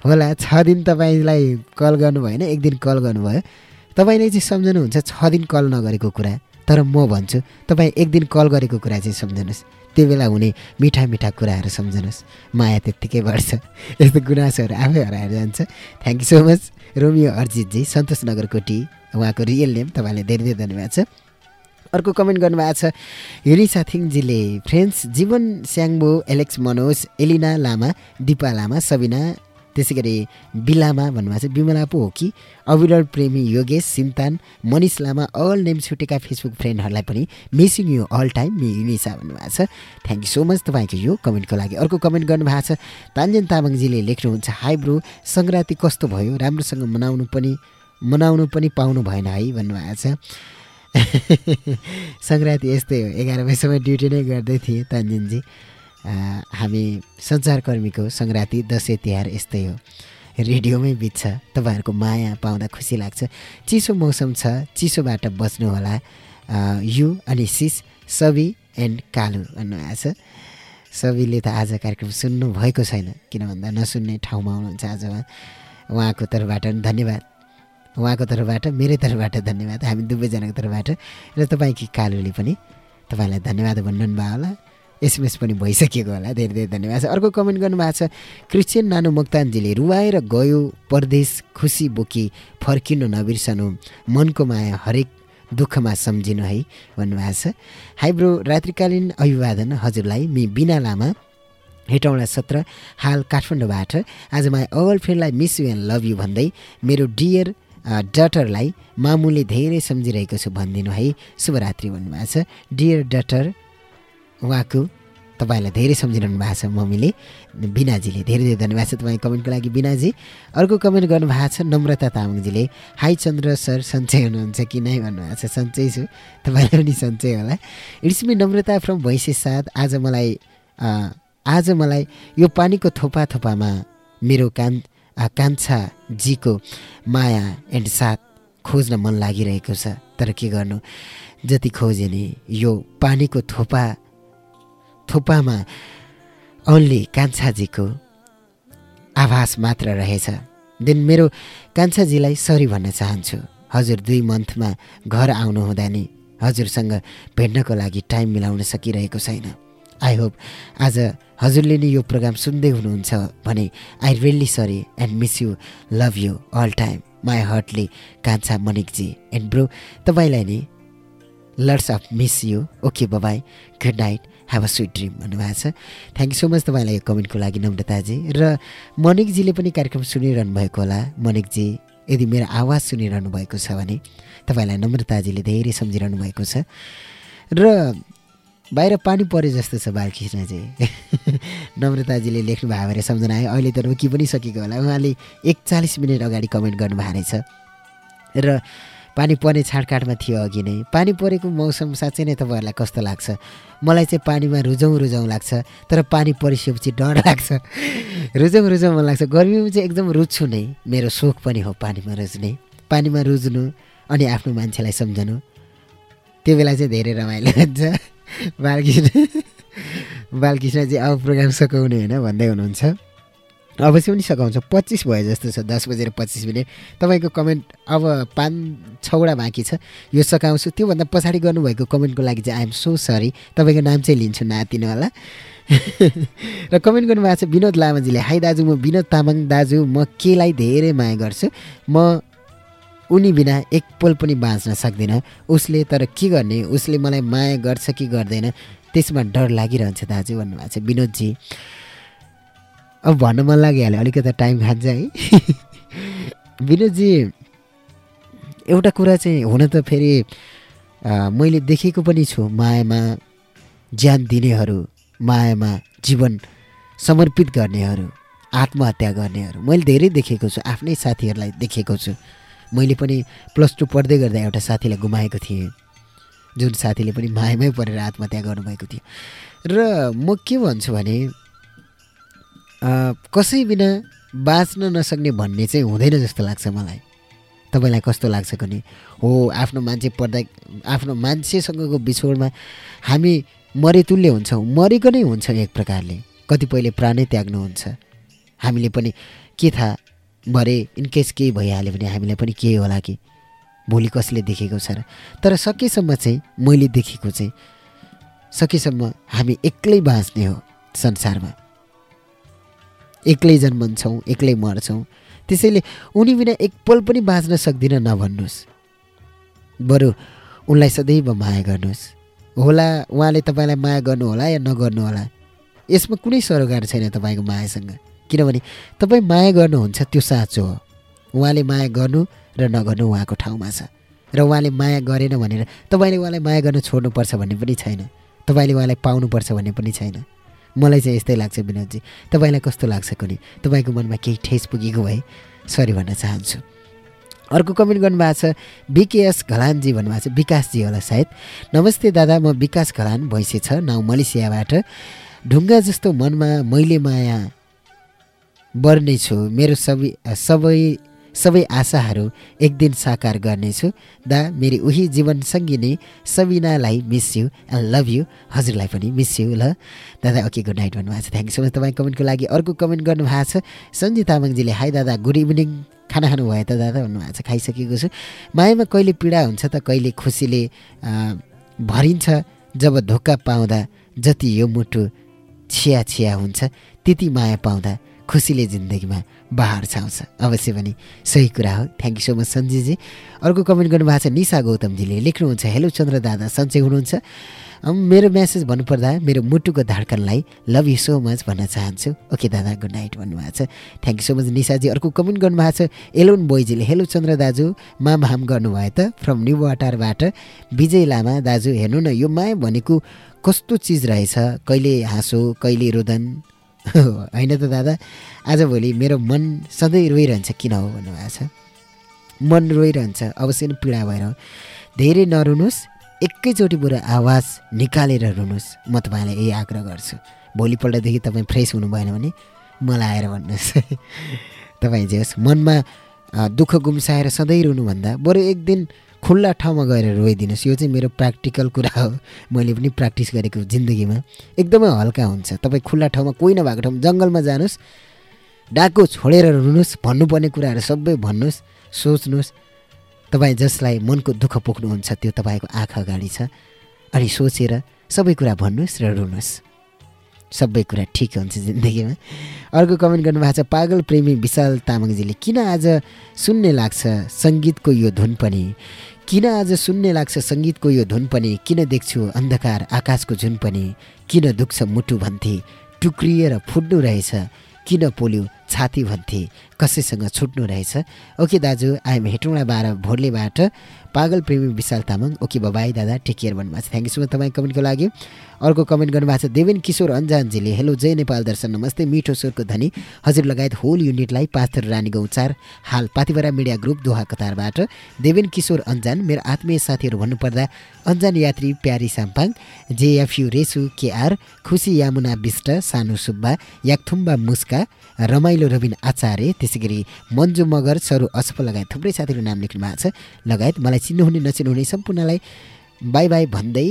होला छ दिन तपाईँलाई कल गर्नु भएन एक दिन कल गर्नुभयो। तपाईँले चाहिँ सम्झनुहुन्छ छ दिन कल नगरेको कुरा तर म भन्छु तपाईँ एक दिन कल गरेको कुरा चाहिँ सम्झनुहोस्। त्यो बेला हुने मिठा मिठा कुराहरू सम्झनुहोस्। माया त्यत्तिकै बढ्छ। <laughs> यस्तो गुनासोहरू आफै हराएर जान्छ। Thank you so much Romeo अर्जितजी Santosh Nagarkoti उहाँको रियल नेम तपाईँलाई धेरै धेरै धन्यवाद छ। अर्को कमेन्ट गर्नुभएको छ युनिसा थिङजीले फ्रेन्ड्स जीवन स्याङ्बो एलेक्स मनोज एलिना लामा दिपा लामा सबिना त्यसै गरी बिलामा भन्नुभएको छ बिमला पो हो कि? अविरल प्रेमी योगेश सिन्तान मनिष लामा अल नेम छुटेका फेसबुक फ्रेन्डहरूलाई पनि missing you all time me Yunisa भन्नुभएको छ। थ्याङ्क यू सो मच तपाईँको यो कमेन्टको लागि। अर्को कमेन्ट गर्नुभएको छ तान्जेन तामाङजीले लेख्नुहुन्छ हाई ब्रो सङ्क्रान्ति कस्तो भयो? राम्रोसँग मनाउनु पनि मनाउनु पनि पाउनु भएन है भन्नुभएको छ। <laughs> सङ्क्रान्ति यस्तै हो। एघार बजीसम्म ड्युटी नै गर्दै थिएँ तान्जिनजी। हामी सञ्चारकर्मीको सङ्क्रान्ति दसैँ तिहार यस्तै हो। रेडियोमै बित्छ तपाईँहरूको माया पाउँदा खुसी लाग्छ। चिसो मौसम छ चिसोबाट बच्नु होला। आ, यु अनि सिस सबी एन्ड कालु भन्नुभएको छ। सबैले त आज कार्यक्रम सुन्नु भएको छैन किन भन्दा नसुन्ने ठाउँमा हुनुहुन्छ आज उहाँ। उहाँको तर्फबाट धन्यवाद। उहाँको तर्फबाट मेरै तर्फबाट धन्यवाद। हामी दुवैजनाको तर्फबाट। र तपाईँकी कालुले पनि तपाईँलाई धन्यवाद भन्नु भयो होला। एसएमएस पनि भइसकेको होला। धेरै धेरै धन्यवाद छ। अर्को कमेन्ट गर्नुभएको छ क्रिस्चियन नानु मोक्तानजीले रुवाएर गयो परदेश खुसी बोकी फर्किनु नबिर्सनु मनको माया हरेक दुःखमा सम्झिनु है भन्नुभएको छ। हाइब्रो रात्रिकालीन अभिवादन हजुरलाई मि बिना लामा हेटौँडा सत्र हाल काठमाडौँबाट आज my all फ्रेन्डलाई miss you and love you भन्दै मेरो डियर डटरलाई मामुले धेरै सम्झिरहेको छु भनिदिनु है। शुभरात्रि भन्नुभएको छ। डियर डटर उहाँको तपाईँलाई धेरै सम्झिरहनु भएको छ मम्मीले। बिनाजीले धेरै धेरै धन्यवाद छ तपाईँ कमेन्टको लागि। बिनाजी अर्को कमेन्ट गर्नुभएको छ नम्रता तामाङजीले। हाई चन्द्र सर सन्चै हुनुहुन्छ कि नै? भन्नुभएको छ। सन्चै छु। तपाईँलाई पनि सन्चै होला। It's me Namrata from Bhainse साथ। आज मलाई आज मलाई यो पानीको थोपा थोपामा मेरो कान कान्छाजीको माया एन्ड साथ खोज्न मन लागिरहेको छ। तर के गर्नु? जति खोजे नि यो पानीको थोपा थोपामा ओन्ली कान्छाजीको आभास मात्र रहेछ। देन मेरो कान्छाजीलाई सरी भन्न चाहन्छु। हजुर दुई मन्थमा घर आउनु हुँदा नि हजुरसँग भेट्नको लागि टाइम मिलाउन सकिरहेको छैन। आई होप आज हजुरले नि यो प्रोग्राम सुन्दै हुनुहुन्छ भने I really sorry and miss you love you all time my हर्टले कान्छा मनिकजी। एन्ड ब्रो तपाईँलाई नि lots of miss you okay bye good night have a sweet dream भन्नुभएको छ। थ्याङ्क यू सो मच तपाईँलाई यो कमेन्टको लागि नम्रताजी। र मनिकजीले पनि कार्यक्रम सुनिरहनु भएको होला। मनिकजी यदि मेरो आवाज सुनिरहनु भएको छ भने तपाईँलाई नम्रताजीले धेरै सम्झिरहनु भएको छ। र बाहिर पानी परे जस्तो छ बालकृष्णजी। <laughs> नम्रताजीले लेख्नु भयो भने सम्झना आयो अहिले त रोकी पनि सकेको होला। उहाँले एकचालिस मिनट अगाडि कमेन्ट गर्नुभएको रहेछ। र पानी पर्ने छाडकाटमा थियो अघि नै। पानी परेको मौसम साँच्चै नै तपाईँहरूलाई कस्तो लाग्छ? मलाई चाहिँ पानीमा रुजाउँ रुजाउँ लाग्छ तर पानी परिसकेपछि डर लाग्छ। रुजाउँ रुजाउँ मन लाग्छ। गर्मीमा चाहिँ एकदम रुच्छु नै। मेरो सोख पनि हो पानीमा रुच्ने पानीमा रुच्नु अनि आफ्नो मान्छेलाई सम्झनु। त्यो बेला चाहिँ धेरै रमाइलो हुन्छ। बालकृष्ण बालकृष्णजी अब प्रोग्राम सघाउने होइन भन्दै हुनुहुन्छ। अवश्य पनि सघाउँछ। पच्चिस भयो जस्तो छ दस बजेर पच्चिस मिनट। तपाईँको कमेन्ट अब पाँच छवटा बाँकी छ। यो सघाउँछु। त्योभन्दा पछाडि गर्नुभएको कमेन्टको लागि चाहिँ आइएम सो सरी तपाईँको नाम चाहिँ लिन्छु नातिनु होला <laughs> र कमेन्ट गर्नुभएको छ विनोद लामाजीले हाई दाजु म विनोद तामाङ दाजु म केलाई धेरै माया गर्छु? म उनी बिना एक पल पनि बाँच्न सक्दिनँ। उसले तर के गर्ने? उसले मलाई माया गर्छ कि गर्दैन? त्यसमा डर लागिरहन्छ दाजु भन्नुभएको छ विनोदजी। अब भन्न मन लागिहाल्यो अलिकति टाइम खान्छ है। <laughs> विनोदजी एउटा कुरा चाहिँ हुन त फेरि मैले देखेको पनि छु मायामा ज्यान दिनेहरू मायामा जीवन समर्पित गर्नेहरू आत्महत्या गर्नेहरू। मैले धेरै देखेको छु आफ्नै साथीहरूलाई देखेको छु। मैले पनि प्लस टू पढ्दै गर्दा एउटा साथीलाई गुमाएको थिएँ जुन साथीले पनि मायामै परेर आत्महत्या गर्नुभएको थियो। र म के भन्छु भने कसै बिना बाँच्न नसक्ने भन्ने चाहिँ हुँदैन जस्तो लाग्छ मलाई। तपाईँलाई कस्तो लाग्छ भने हो आफ्नो मान्छे पर्दा आफ्नो मान्छेसँगको बिछोडमा हामी मरेतुल्य हुन्छौँ। मरेको नै हुन्छ एक प्रकारले। कतिपयले प्राणै त्याग्नुहुन्छ। हामीले पनि के थाहा भरे इनकेस केही भइहाल्यो भने हामीलाई पनि केही होला कि? भोलि कसले देखेको छ र। तर सकेसम्म चाहिँ मैले देखेको चाहिँ सकेसम्म हामी एक्लै बाँच्ने हो संसारमा। एक्लै जन्मन्छौँ एक्लै मर्छौँ। त्यसैले उनी बिना एक पल पनि बाँच्न सक्दिनँ नभन्नुहोस्। बरु उनलाई सदैव माया गर्नुहोस्। होला उहाँले तपाईँलाई माया गर्नु होला या नगर्नु होला? यसमा कुनै सरोकार छैन तपाईँको मायासँग। किनभने तपाईँ माया गर्नुहुन्छ त्यो साँचो हो। उहाँले माया गर्नु र नगर्नु उहाँको ठाउँमा छ। र उहाँले माया गरेन भनेर तपाईँले उहाँलाई माया गर्नु छोड्नुपर्छ भन्ने पनि छैन। तपाईँले उहाँलाई पाउनुपर्छ भन्ने पनि छैन। मलाई चाहिँ यस्तै लाग्छ विनोदजी। तपाईँलाई कस्तो लाग्छ कुनै तपाईँको मनमा केही ठेस पुगेको भए? सरी भन्न चाहन्छु। अर्को कमेन्ट गर्नुभएको छ बिकेएस घलानजी भन्नुभएको छ। विकासजी होला सायद। नमस्ते दादा म विकास घलान भैँसे छ नाउँ मलेसियाबाट। ढुङ्गा जस्तो मनमा मैले माया बढ्नेछु मेरो सबै सबै सबै आशाहरू एक दिन साकार गर्नेछु। दा मेरी उही जीवनसङ्गी नै सबिनालाई miss you and love you हजुरलाई पनि मिस यु ल। दादा ओके गुड नाइट भन्नुभएको छ। थ्याङ्क सो मच तपाईँ कमेन्टको लागि अर्को कमेन्ट गर्नुभएको छ। सञ्जय तामाङजीले हाई दादा गुड इभिनिङ खाना खानुभयो त दादा? भन्नुभएको छ। खाइसकेको छु। मायामा कहिले पीडा हुन्छ त कहिले खुसीले भरिन्छ। जब धोका पाउँदा जति यो मुटु छिया छिया हुन्छ त्यति माया पाउँदा खुसीले जिन्दगीमा बहार छाउँछ। अवश्य पनि सही कुरा हो। थ्याङ्क यू सो मच सञ्जीजी। अर्को कमेन्ट गर्नुभएको छ निशा गौतमजीले। लेख्नुहुन्छ हेलो चन्द्र दादा सन्चै हुनुहुन्छ? मेरो म्यासेज भन्नुपर्दा मेरो मुटुको धड्कनलाई लभ यु सो मच भन्न चाहन्छु। ओके दादा गुड नाइट भन्नुभएको छ। थ्याङ्क यू सो मच निशाजी। अर्को कमेन्ट गर्नुभएको छ एलोन बोइजीले हेलो चन्द्र दाजु माम हाम गर्नुभयो त फ्रम न्यु वाटारबाट विजय लामा दाजु हेर्नु न यो माया भनेको कस्तो चिज रहेछ? कहिले हाँसो कहिले रुदन? <laughs> होइन त दादा आजभोलि मेरो मन सधैँ रोइरहन्छ किन हो भन्नुभएको छ। मन रोइरहन्छ अवश्य नै पीडा भएर। धेरै नरुनुहोस् एकैचोटि बरु आवाज निकालेर रुनुहोस्। म तपाईँलाई यही आग्रह गर्छु। भोलिपल्टदेखि तपाईँ फ्रेस हुनु भएन भने मलाई आएर भन्नुहोस्। <laughs> तपाईँ जे होस् मनमा दुःख गुम्साएर सधैँ रुनुभन्दा बरु एक दिन खुल्ला ठाउँमा गएर रोइदिनुहोस्। यो चाहिँ मेरो प्र्याक्टिकल कुरा हो। मैले पनि प्र्याक्टिस गरेको जिन्दगीमा। एकदमै हल्का हुन्छ। तपाईँ खुल्ला ठाउँमा कोही नभएको ठाउँमा जङ्गलमा जानुहोस्। डाको छोडेर रुनुहोस्। भन्नुपर्ने कुराहरू सबै भन्नुहोस्। सोच्नुहोस्। तपाईँ जसलाई मनको दुःख पोख्नुहुन्छ त्यो तपाईँको आँखा अगाडि छ। अनि सोचेर सबै कुरा भन्नुहोस् र रुनुहोस्। सबै कुरा ठिक हुन्छ जिन्दगीमा। अर्को कमेन्ट गर्नुभएको छ पागल प्रेमी विशाल तामाङजीले किन आज सुन्ने लाग्छ? सङ्गीतको यो धुन पनि किन आज सुन्ने लाग्छ सङ्गीतको यो धुन पनि? किन देख्छु अन्धकार आकाशको झुन पनि? किन दुख्छ मुटु भन्थे? टुक्रिएर फुट्नु रहेछ। किन पोल्यो छाती भन्थे कसैसँग छुट्नु रहेछ? ओके दाजु आइएम हेटौँडा बाह्र भोर्लेबाट पागल प्रेमी विशाल तामाङ। ओके बाबाई दादा टेक केयर भन्नुभएको छ। थ्याङ्क यू सो मच तपाईँ कमेन्टको लागि। अर्को कमेन्ट गर्नुभएको छ देवेन किशोर अन्जानजीले हेलो जय नेपाल दर्शन नमस्ते मिठो स्वरको धनी हजुर लगायत होल युनिटलाई पाथर रानी गौचार। हाल पातिवरा मिडिया ग्रुप दोहा कतारबाट। देवेन किशोर अन्जान मेरो आत्मीय साथीहरू भन्नुपर्दा अन्जान यात्री प्यारी साम्पाङ जेएफयु रेसु केआर खुसी यामुना विष्ट सानु सुब्बा याकथुम्बा मुस्का रमाइलो रविन आचार्य त्यसै गरी मन्जु मगर सरू असफ लगायत थुप्रै साथीहरू नाम लेख्नु भएको छ। लगायत मलाई चिन्नुहुने नचिन्नुहुने सम्पूर्णलाई बाई बाई भन्दै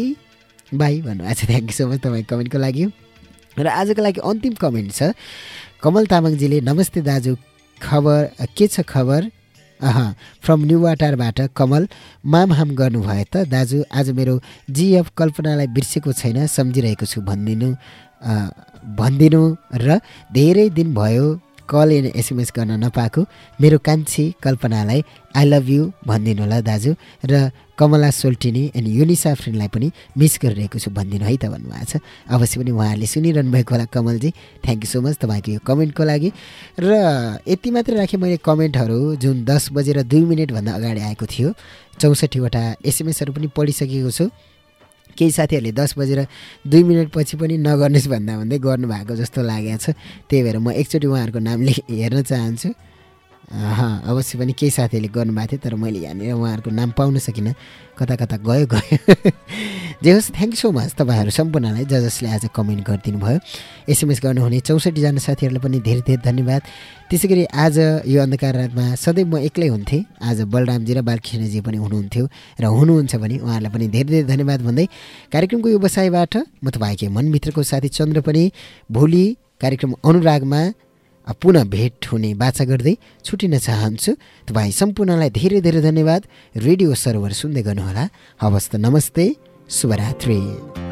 बाई भन्नुभएको छ। थ्याङ्क यू सो मच तपाईँ कमेन्टको लागि। र आजको लागि अन्तिम कमेन्ट छ। कमल तामाङजीले नमस्ते दाजु खबर के छ खबर? अह फ्रम न्युवाटारबाट कमल माम हाम गर्नुभयो त? दाजु आज मेरो जिएफ कल्पनालाई बिर्सेको छैन सम्झिरहेको छु भनिदिनु भनिदिनु र धेरै दिन भयो कल एसएमएस गर्न नपाएको मेरो कान्छी कल्पनालाई आई लभ यु भनिदिनु होला दाजु र कमला सोल्टिनी एन्ड युनिसा फ्रेन्डलाई पनि मिस गरिरहेको छु भनिदिनु है त भन्नुभएको छ। अवश्य पनि उहाँहरूले सुनिरहनु भएको होला कमलजी। थ्याङ्क यू सो मच तपाईँको यो कमेन्टको लागि। र यति मात्र राखेँ मैले कमेन्टहरू जुन दस बजेर दुई मिनटभन्दा अगाडि आएको थियो। चौसठीवटा एसएमएसहरू पनि पढिसकेको छु। केही साथीहरूले दस बजेर दुई मिनटपछि पनि नगर्नुहोस् भन्दा भन्दै गर्नुभएको जस्तो लागेको छ। त्यही भएर म एकचोटि उहाँहरूको नाम लेख हेर्न चाहन्छु। अवश्य पनि केही साथीहरूले गर्नुभएको थियो तर मैले यहाँनिर उहाँहरूको नाम पाउन सकिनँ। कता कता गयो गयो। जे होस् थ्याङ्क सो मच तपाईँहरू सम्पूर्णलाई ज जसले आज कमेन्ट गरिदिनु भयो एसएमएस गर्नुहुने चौसठीजना साथीहरूलाई पनि धेरै धेरै धन्यवाद। त्यसै गरी आज यो अन्धकार रातमा सधैँ म एक्लै हुन्थेँ। आज बलरामजी र बालकृष्णजी पनि हुनुहुन्थ्यो र हुनुहुन्छ भने उहाँहरूलाई पनि धेरै धेरै धन्यवाद भन्दै कार्यक्रमको व्यवसायबाट म तपाईँकै मनभित्रको साथी चन्द्र पनि भोलि कार्यक्रम अनुरागमा पुनः भेट हुने बाचा गर्दै छुटिन चाहन्छु। तपाईँ सम्पूर्णलाई धेरै धेरै धन्यवाद। रेडियो सर्भर सुन्दै गर्नुहोला। हवस् त नमस्ते। शुभरात्री।